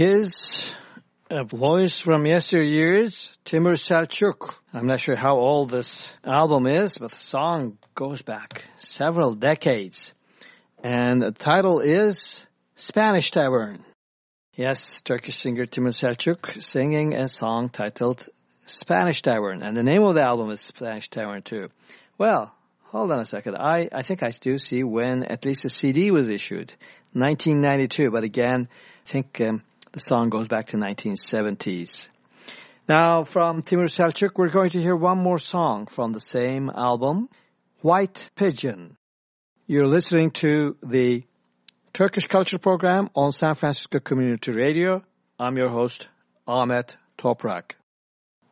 is a voice from yesteryears, Timur Selçuk. I'm not sure how old this album is, but the song goes back several decades. And the title is Spanish Tavern. Yes, Turkish singer Timur Selçuk singing a song titled Spanish Tavern. And the name of the album is Spanish Tavern too. Well, hold on a second. I, I think I do see when at least a CD was issued. 1992, but again, I think um, the song goes back to 1970s. Now, from Timur Selçuk, we're going to hear one more song from the same album, White Pigeon. You're listening to the Turkish Culture Program on San Francisco Community Radio. I'm your host, Ahmet Toprak.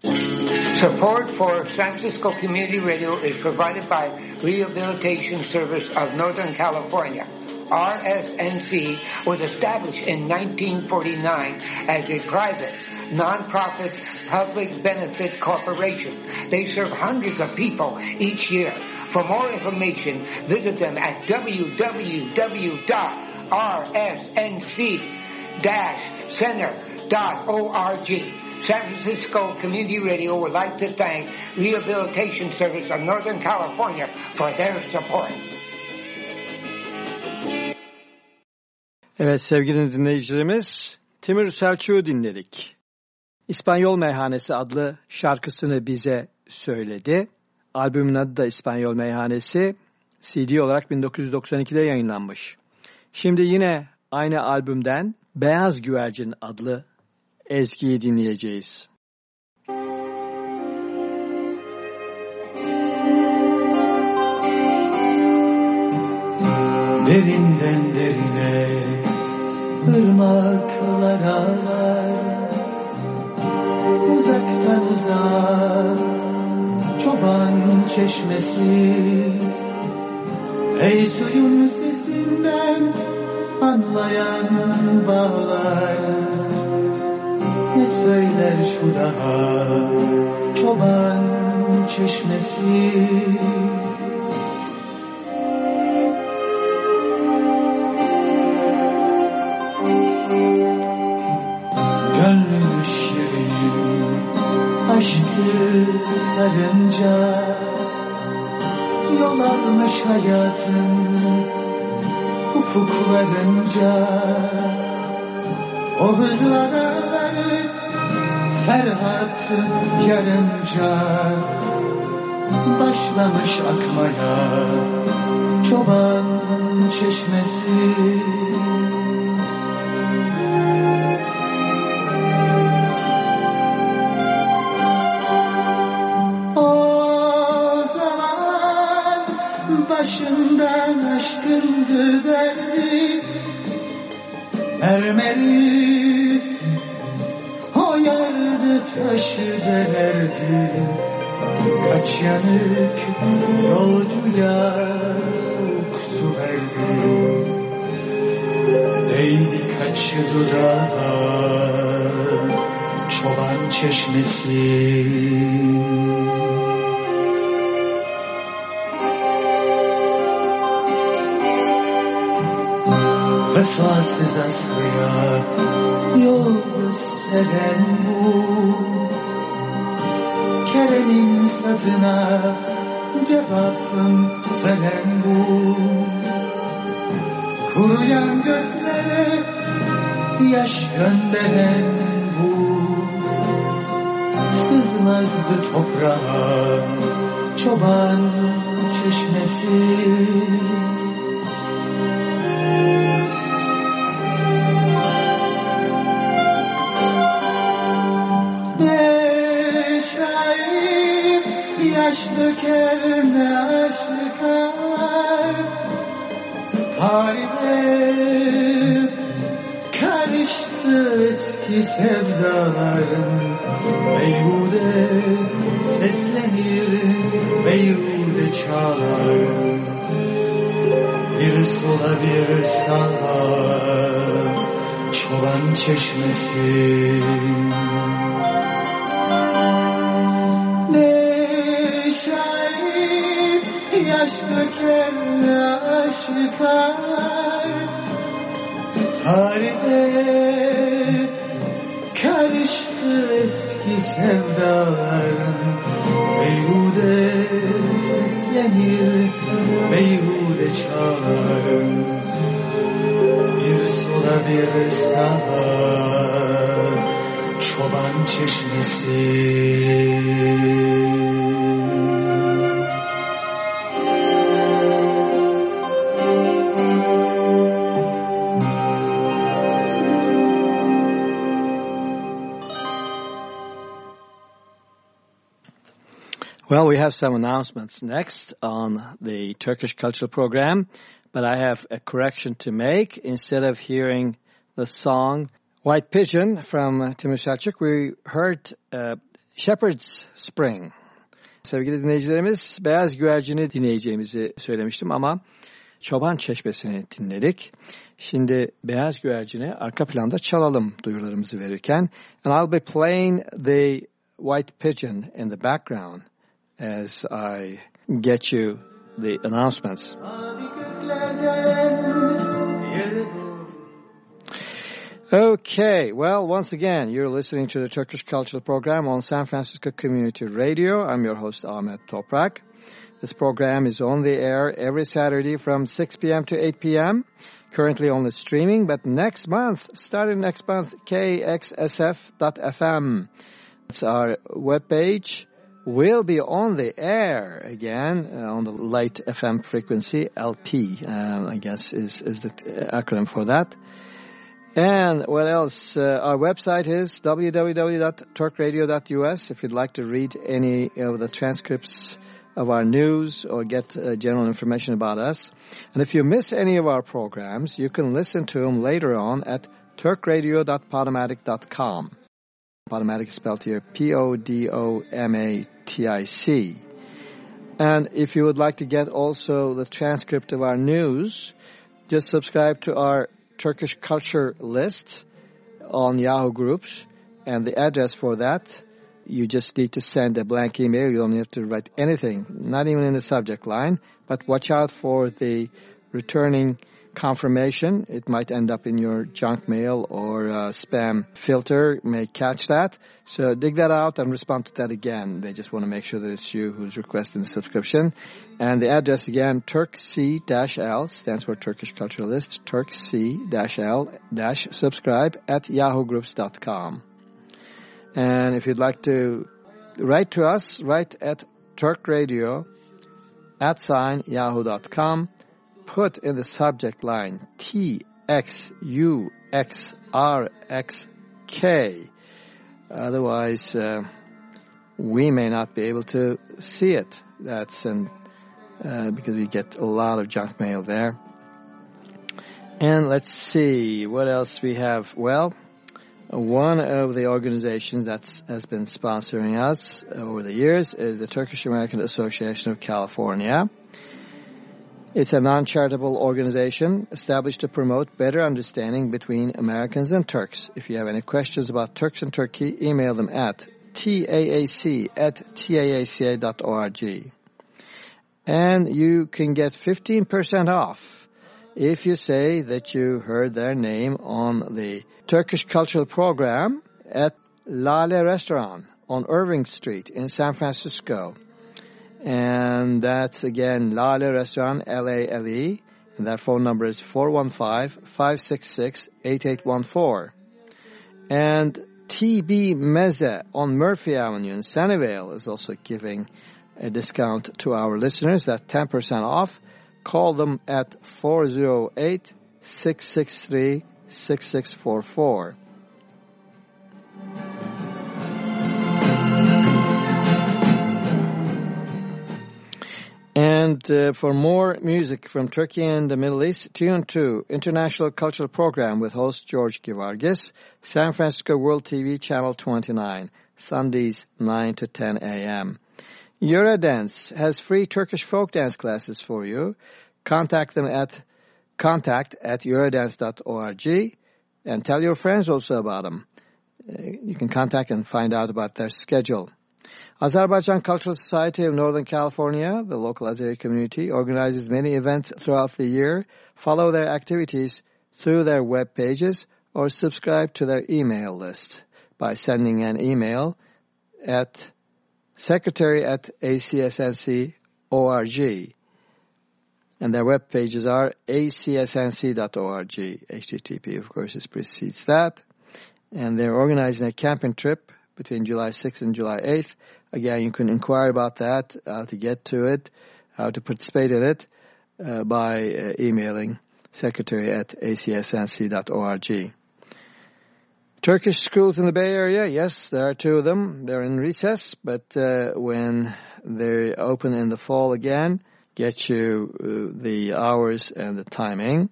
Support for San Francisco Community Radio is provided by Rehabilitation Service of Northern California. RSNC was established in 1949 as a private, nonprofit, public benefit corporation. They serve hundreds of people each year. For more information, visit them at www.rsnc-center.org. San Francisco Community Radio would like to thank Rehabilitation Service of Northern California for their support. Evet sevgili dinleyicilerimiz Timur Selçuk'u dinledik. İspanyol Meyhanesi adlı şarkısını bize söyledi. Albümün adı da İspanyol Meyhanesi. CD olarak 1992'de yayınlanmış. Şimdi yine aynı albümden Beyaz Güvercin adlı ezgiyi dinleyeceğiz. Derinden derine ırmaklar ağlar Uzaktan uzak çoban çeşmesi. Ey suyun sesinden anlayan bağlar. Ne söyler şu daha çoban çeşmesi sarınca Yol almış hayatın ufuklarınca. O hızlara Ferhat yarınca Başlamış akmaya çoban çeşmesi Mermeri o yardı taşı delerdi Kaç yanık yolcuya su verdi. Değdi kaç dudağa çoban çeşmesi gösteren bu Kerem'in sazına cevabım veren bu Kuruyan gözlere yaş gönderen bu Sızmazdı toprağa çoban çeşmesi yola bir sağ çoban çeşmesi. Neşe yaş döker. Well, we have some announcements next on the Turkish Cultural Program, but I have a correction to make. Instead of hearing the song White Pigeon from Timur Selçuk, we heard uh, Shepherd's Spring. Sevgili dinleyicilerimiz, Beyaz Güvercin'i dinleyeceğimizi söylemiştim ama Çoban Çeşmesi'ni dinledik. Şimdi Beyaz Güvercin'i arka planda çalalım duyurularımızı verirken. And I'll be playing the White Pigeon in the background. as I get you the announcements. Okay, well, once again, you're listening to the Turkish Cultural Program on San Francisco Community Radio. I'm your host, Ahmet Toprak. This program is on the air every Saturday from 6 p.m. to 8 p.m. Currently only streaming, but next month, starting next month, kxsf.fm. It's our webpage will be on the air again uh, on the light FM frequency, LP, uh, I guess is, is the acronym for that. And what else? Uh, our website is www.turkradio.us if you'd like to read any of the transcripts of our news or get uh, general information about us. And if you miss any of our programs, you can listen to them later on at turkradio.podomatic.com. Podomatic is spelled here P-O-D-O-M-A-T-I-C. And if you would like to get also the transcript of our news, just subscribe to our Turkish culture list on Yahoo Groups. And the address for that, you just need to send a blank email. You don't have to write anything, not even in the subject line. But watch out for the returning confirmation. It might end up in your junk mail or uh, spam filter may catch that. So dig that out and respond to that again. They just want to make sure that it's you who's requesting the subscription. And the address again, turkc-l, stands for Turkish Cultural List, turkc-l-subscribe at yahoogroups.com. And if you'd like to write to us, write at turkradio at sign yahoo.com put in the subject line T X U X R X K. Otherwise, uh, we may not be able to see it. That's uh, because we get a lot of junk mail there. And let's see what else we have. Well, one of the organizations that has been sponsoring us over the years is the Turkish American Association of California. It's a non-charitable organization established to promote better understanding between Americans and Turks. If you have any questions about Turks and Turkey, email them at taac at taaca.org. And you can get 15% off if you say that you heard their name on the Turkish Cultural Program at Lale Restaurant on Irving Street in San Francisco. And that's again Lale Restaurant, L-A-L-E. And their phone number is 415-566-8814. And TB Meze on Murphy Avenue in Sunnyvale is also giving a discount to our listeners. That's 10% off. Call them at 408-663-6644. And uh, for more music from Turkey and the Middle East, tune to International Cultural Program with host George Givargis, San Francisco World TV Channel 29, Sundays 9 to 10 a.m. Eurodance has free Turkish folk dance classes for you. Contact them at contact at eurodance.org and tell your friends also about them. Uh, you can contact and find out about their schedule. Azerbaijan Cultural Society of Northern California, the local Azeri community, organizes many events throughout the year. Follow their activities through their web pages or subscribe to their email list by sending an email at secretary at acsnc.org. And their web pages are acsnc.org. HTTP, of course, precedes that. And they're organizing a camping trip between July 6th and July 8th. Again, you can inquire about that, how to get to it, how to participate in it uh, by uh, emailing secretary at acsnc.org. Turkish schools in the Bay Area, yes, there are two of them. They're in recess, but uh, when they open in the fall again, get you uh, the hours and the timing.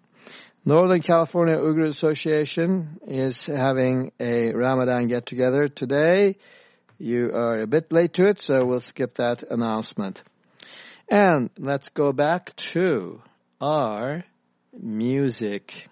Northern California Uyghur Association is having a Ramadan get-together today. You are a bit late to it, so we'll skip that announcement. And let's go back to our music.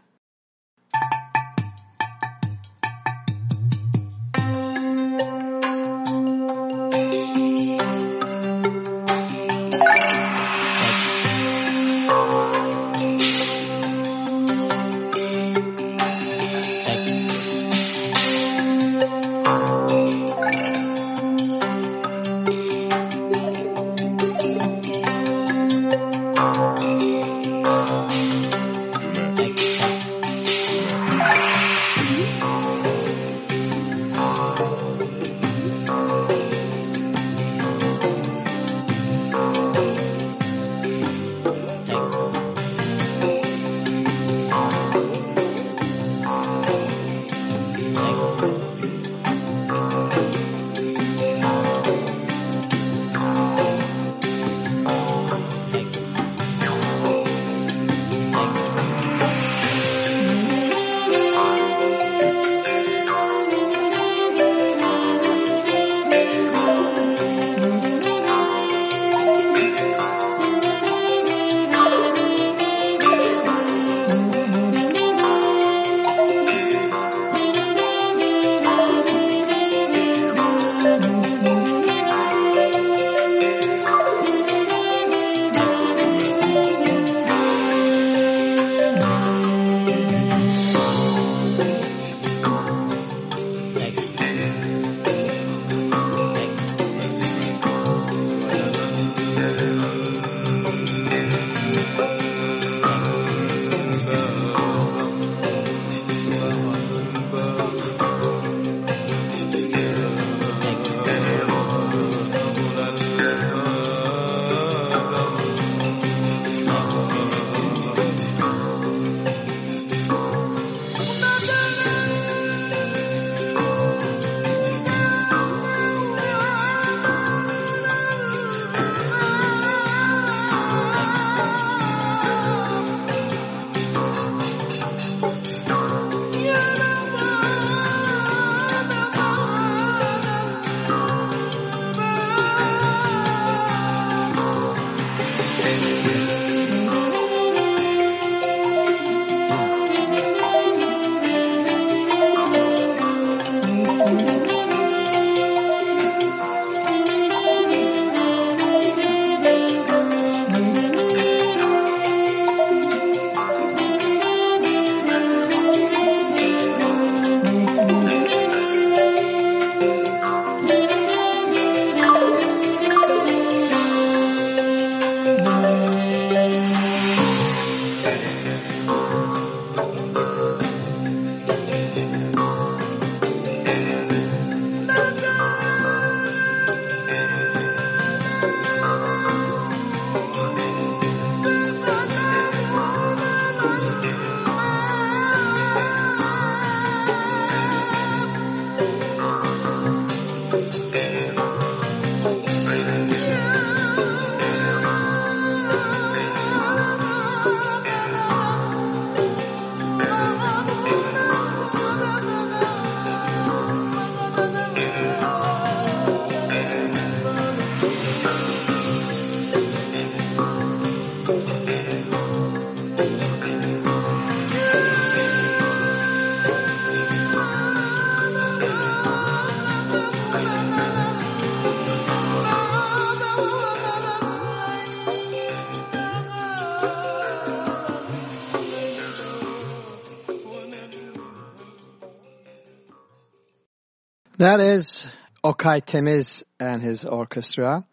That is Okay Temiz and his orchestra.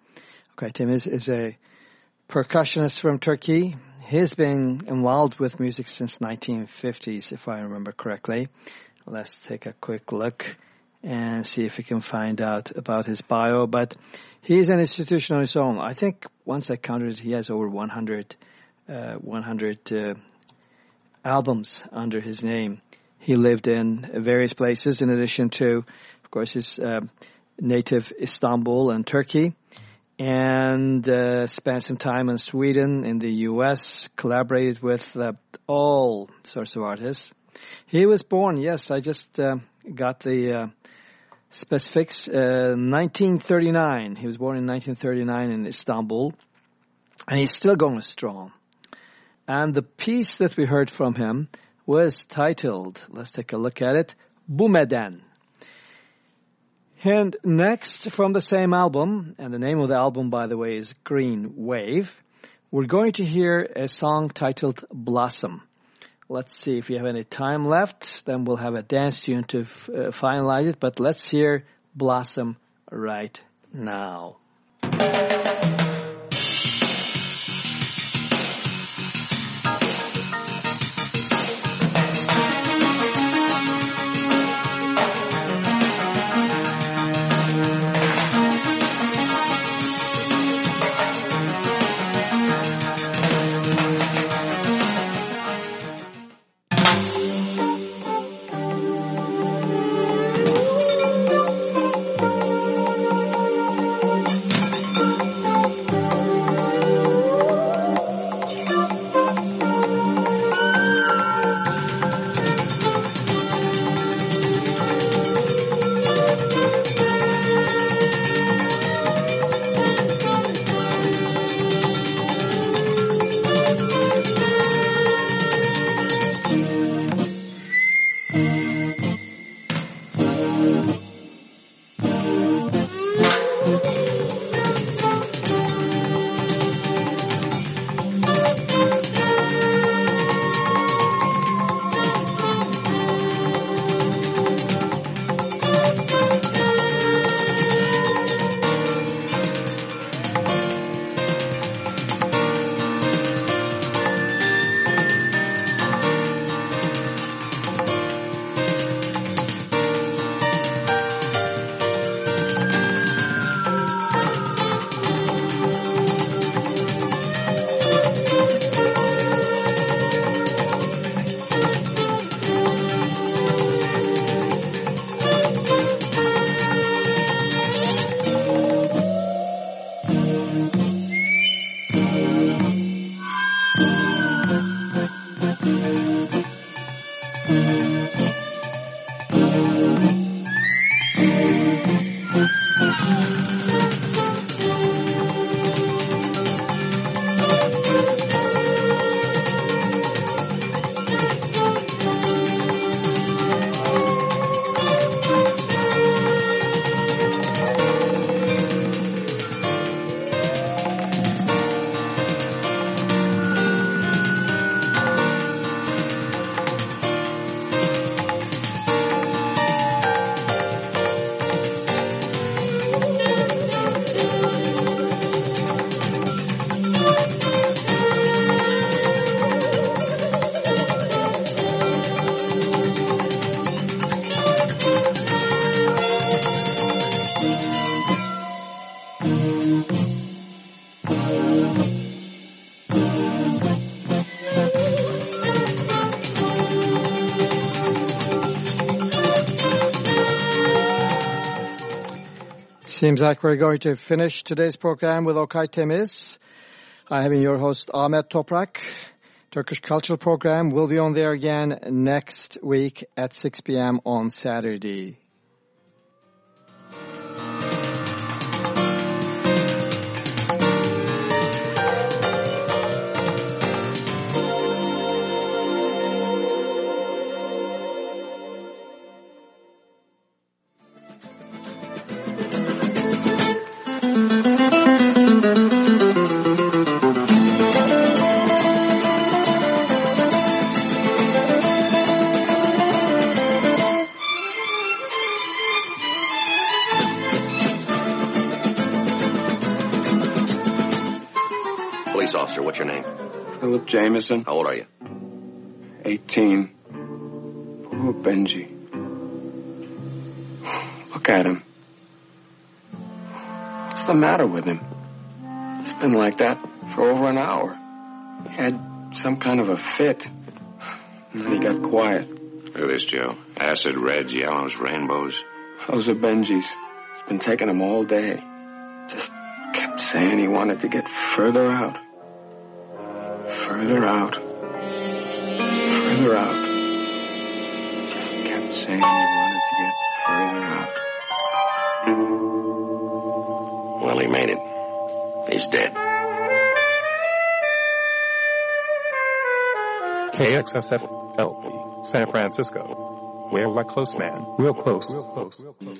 Okay Temiz is a percussionist from Turkey. He's been involved with music since 1950s, if I remember correctly. Let's take a quick look and see if we can find out about his bio. But he's an institution on his own. I think once I counted, he has over 100, uh, 100 uh, albums under his name. He lived in various places in addition to of course, his uh, native Istanbul and Turkey, and uh, spent some time in Sweden, in the U.S., collaborated with uh, all sorts of artists. He was born, yes, I just uh, got the uh, specifics, 1939. Uh, he was born in 1939 in Istanbul, and he's still going strong. And the piece that we heard from him was titled, let's take a look at it, Bu Meden. And next from the same album, and the name of the album, by the way, is Green Wave, we're going to hear a song titled Blossom. Let's see if we have any time left, then we'll have a dance tune to uh, finalize it, but let's hear Blossom right now. Seems like we're going to finish today's program with Okay Temiz. I been your host Ahmet Toprak. Turkish Cultural Program will be on there again next week at 6 p.m. on Saturday. Jameson. How old are you? 18. Poor Benji. Look at him. What's the matter with him? He's been like that for over an hour. He had some kind of a fit. And then he got quiet. Look at this, Joe. Acid, reds, yellows, rainbows. Those are Benji's. He's been taking them all day. Just kept saying he wanted to get further out. Further out. Further out. Just kept saying he wanted to get further out. Well, he made it. He's dead. KXSFLP, San Francisco. We're like close man. Real close. Real close. Real close.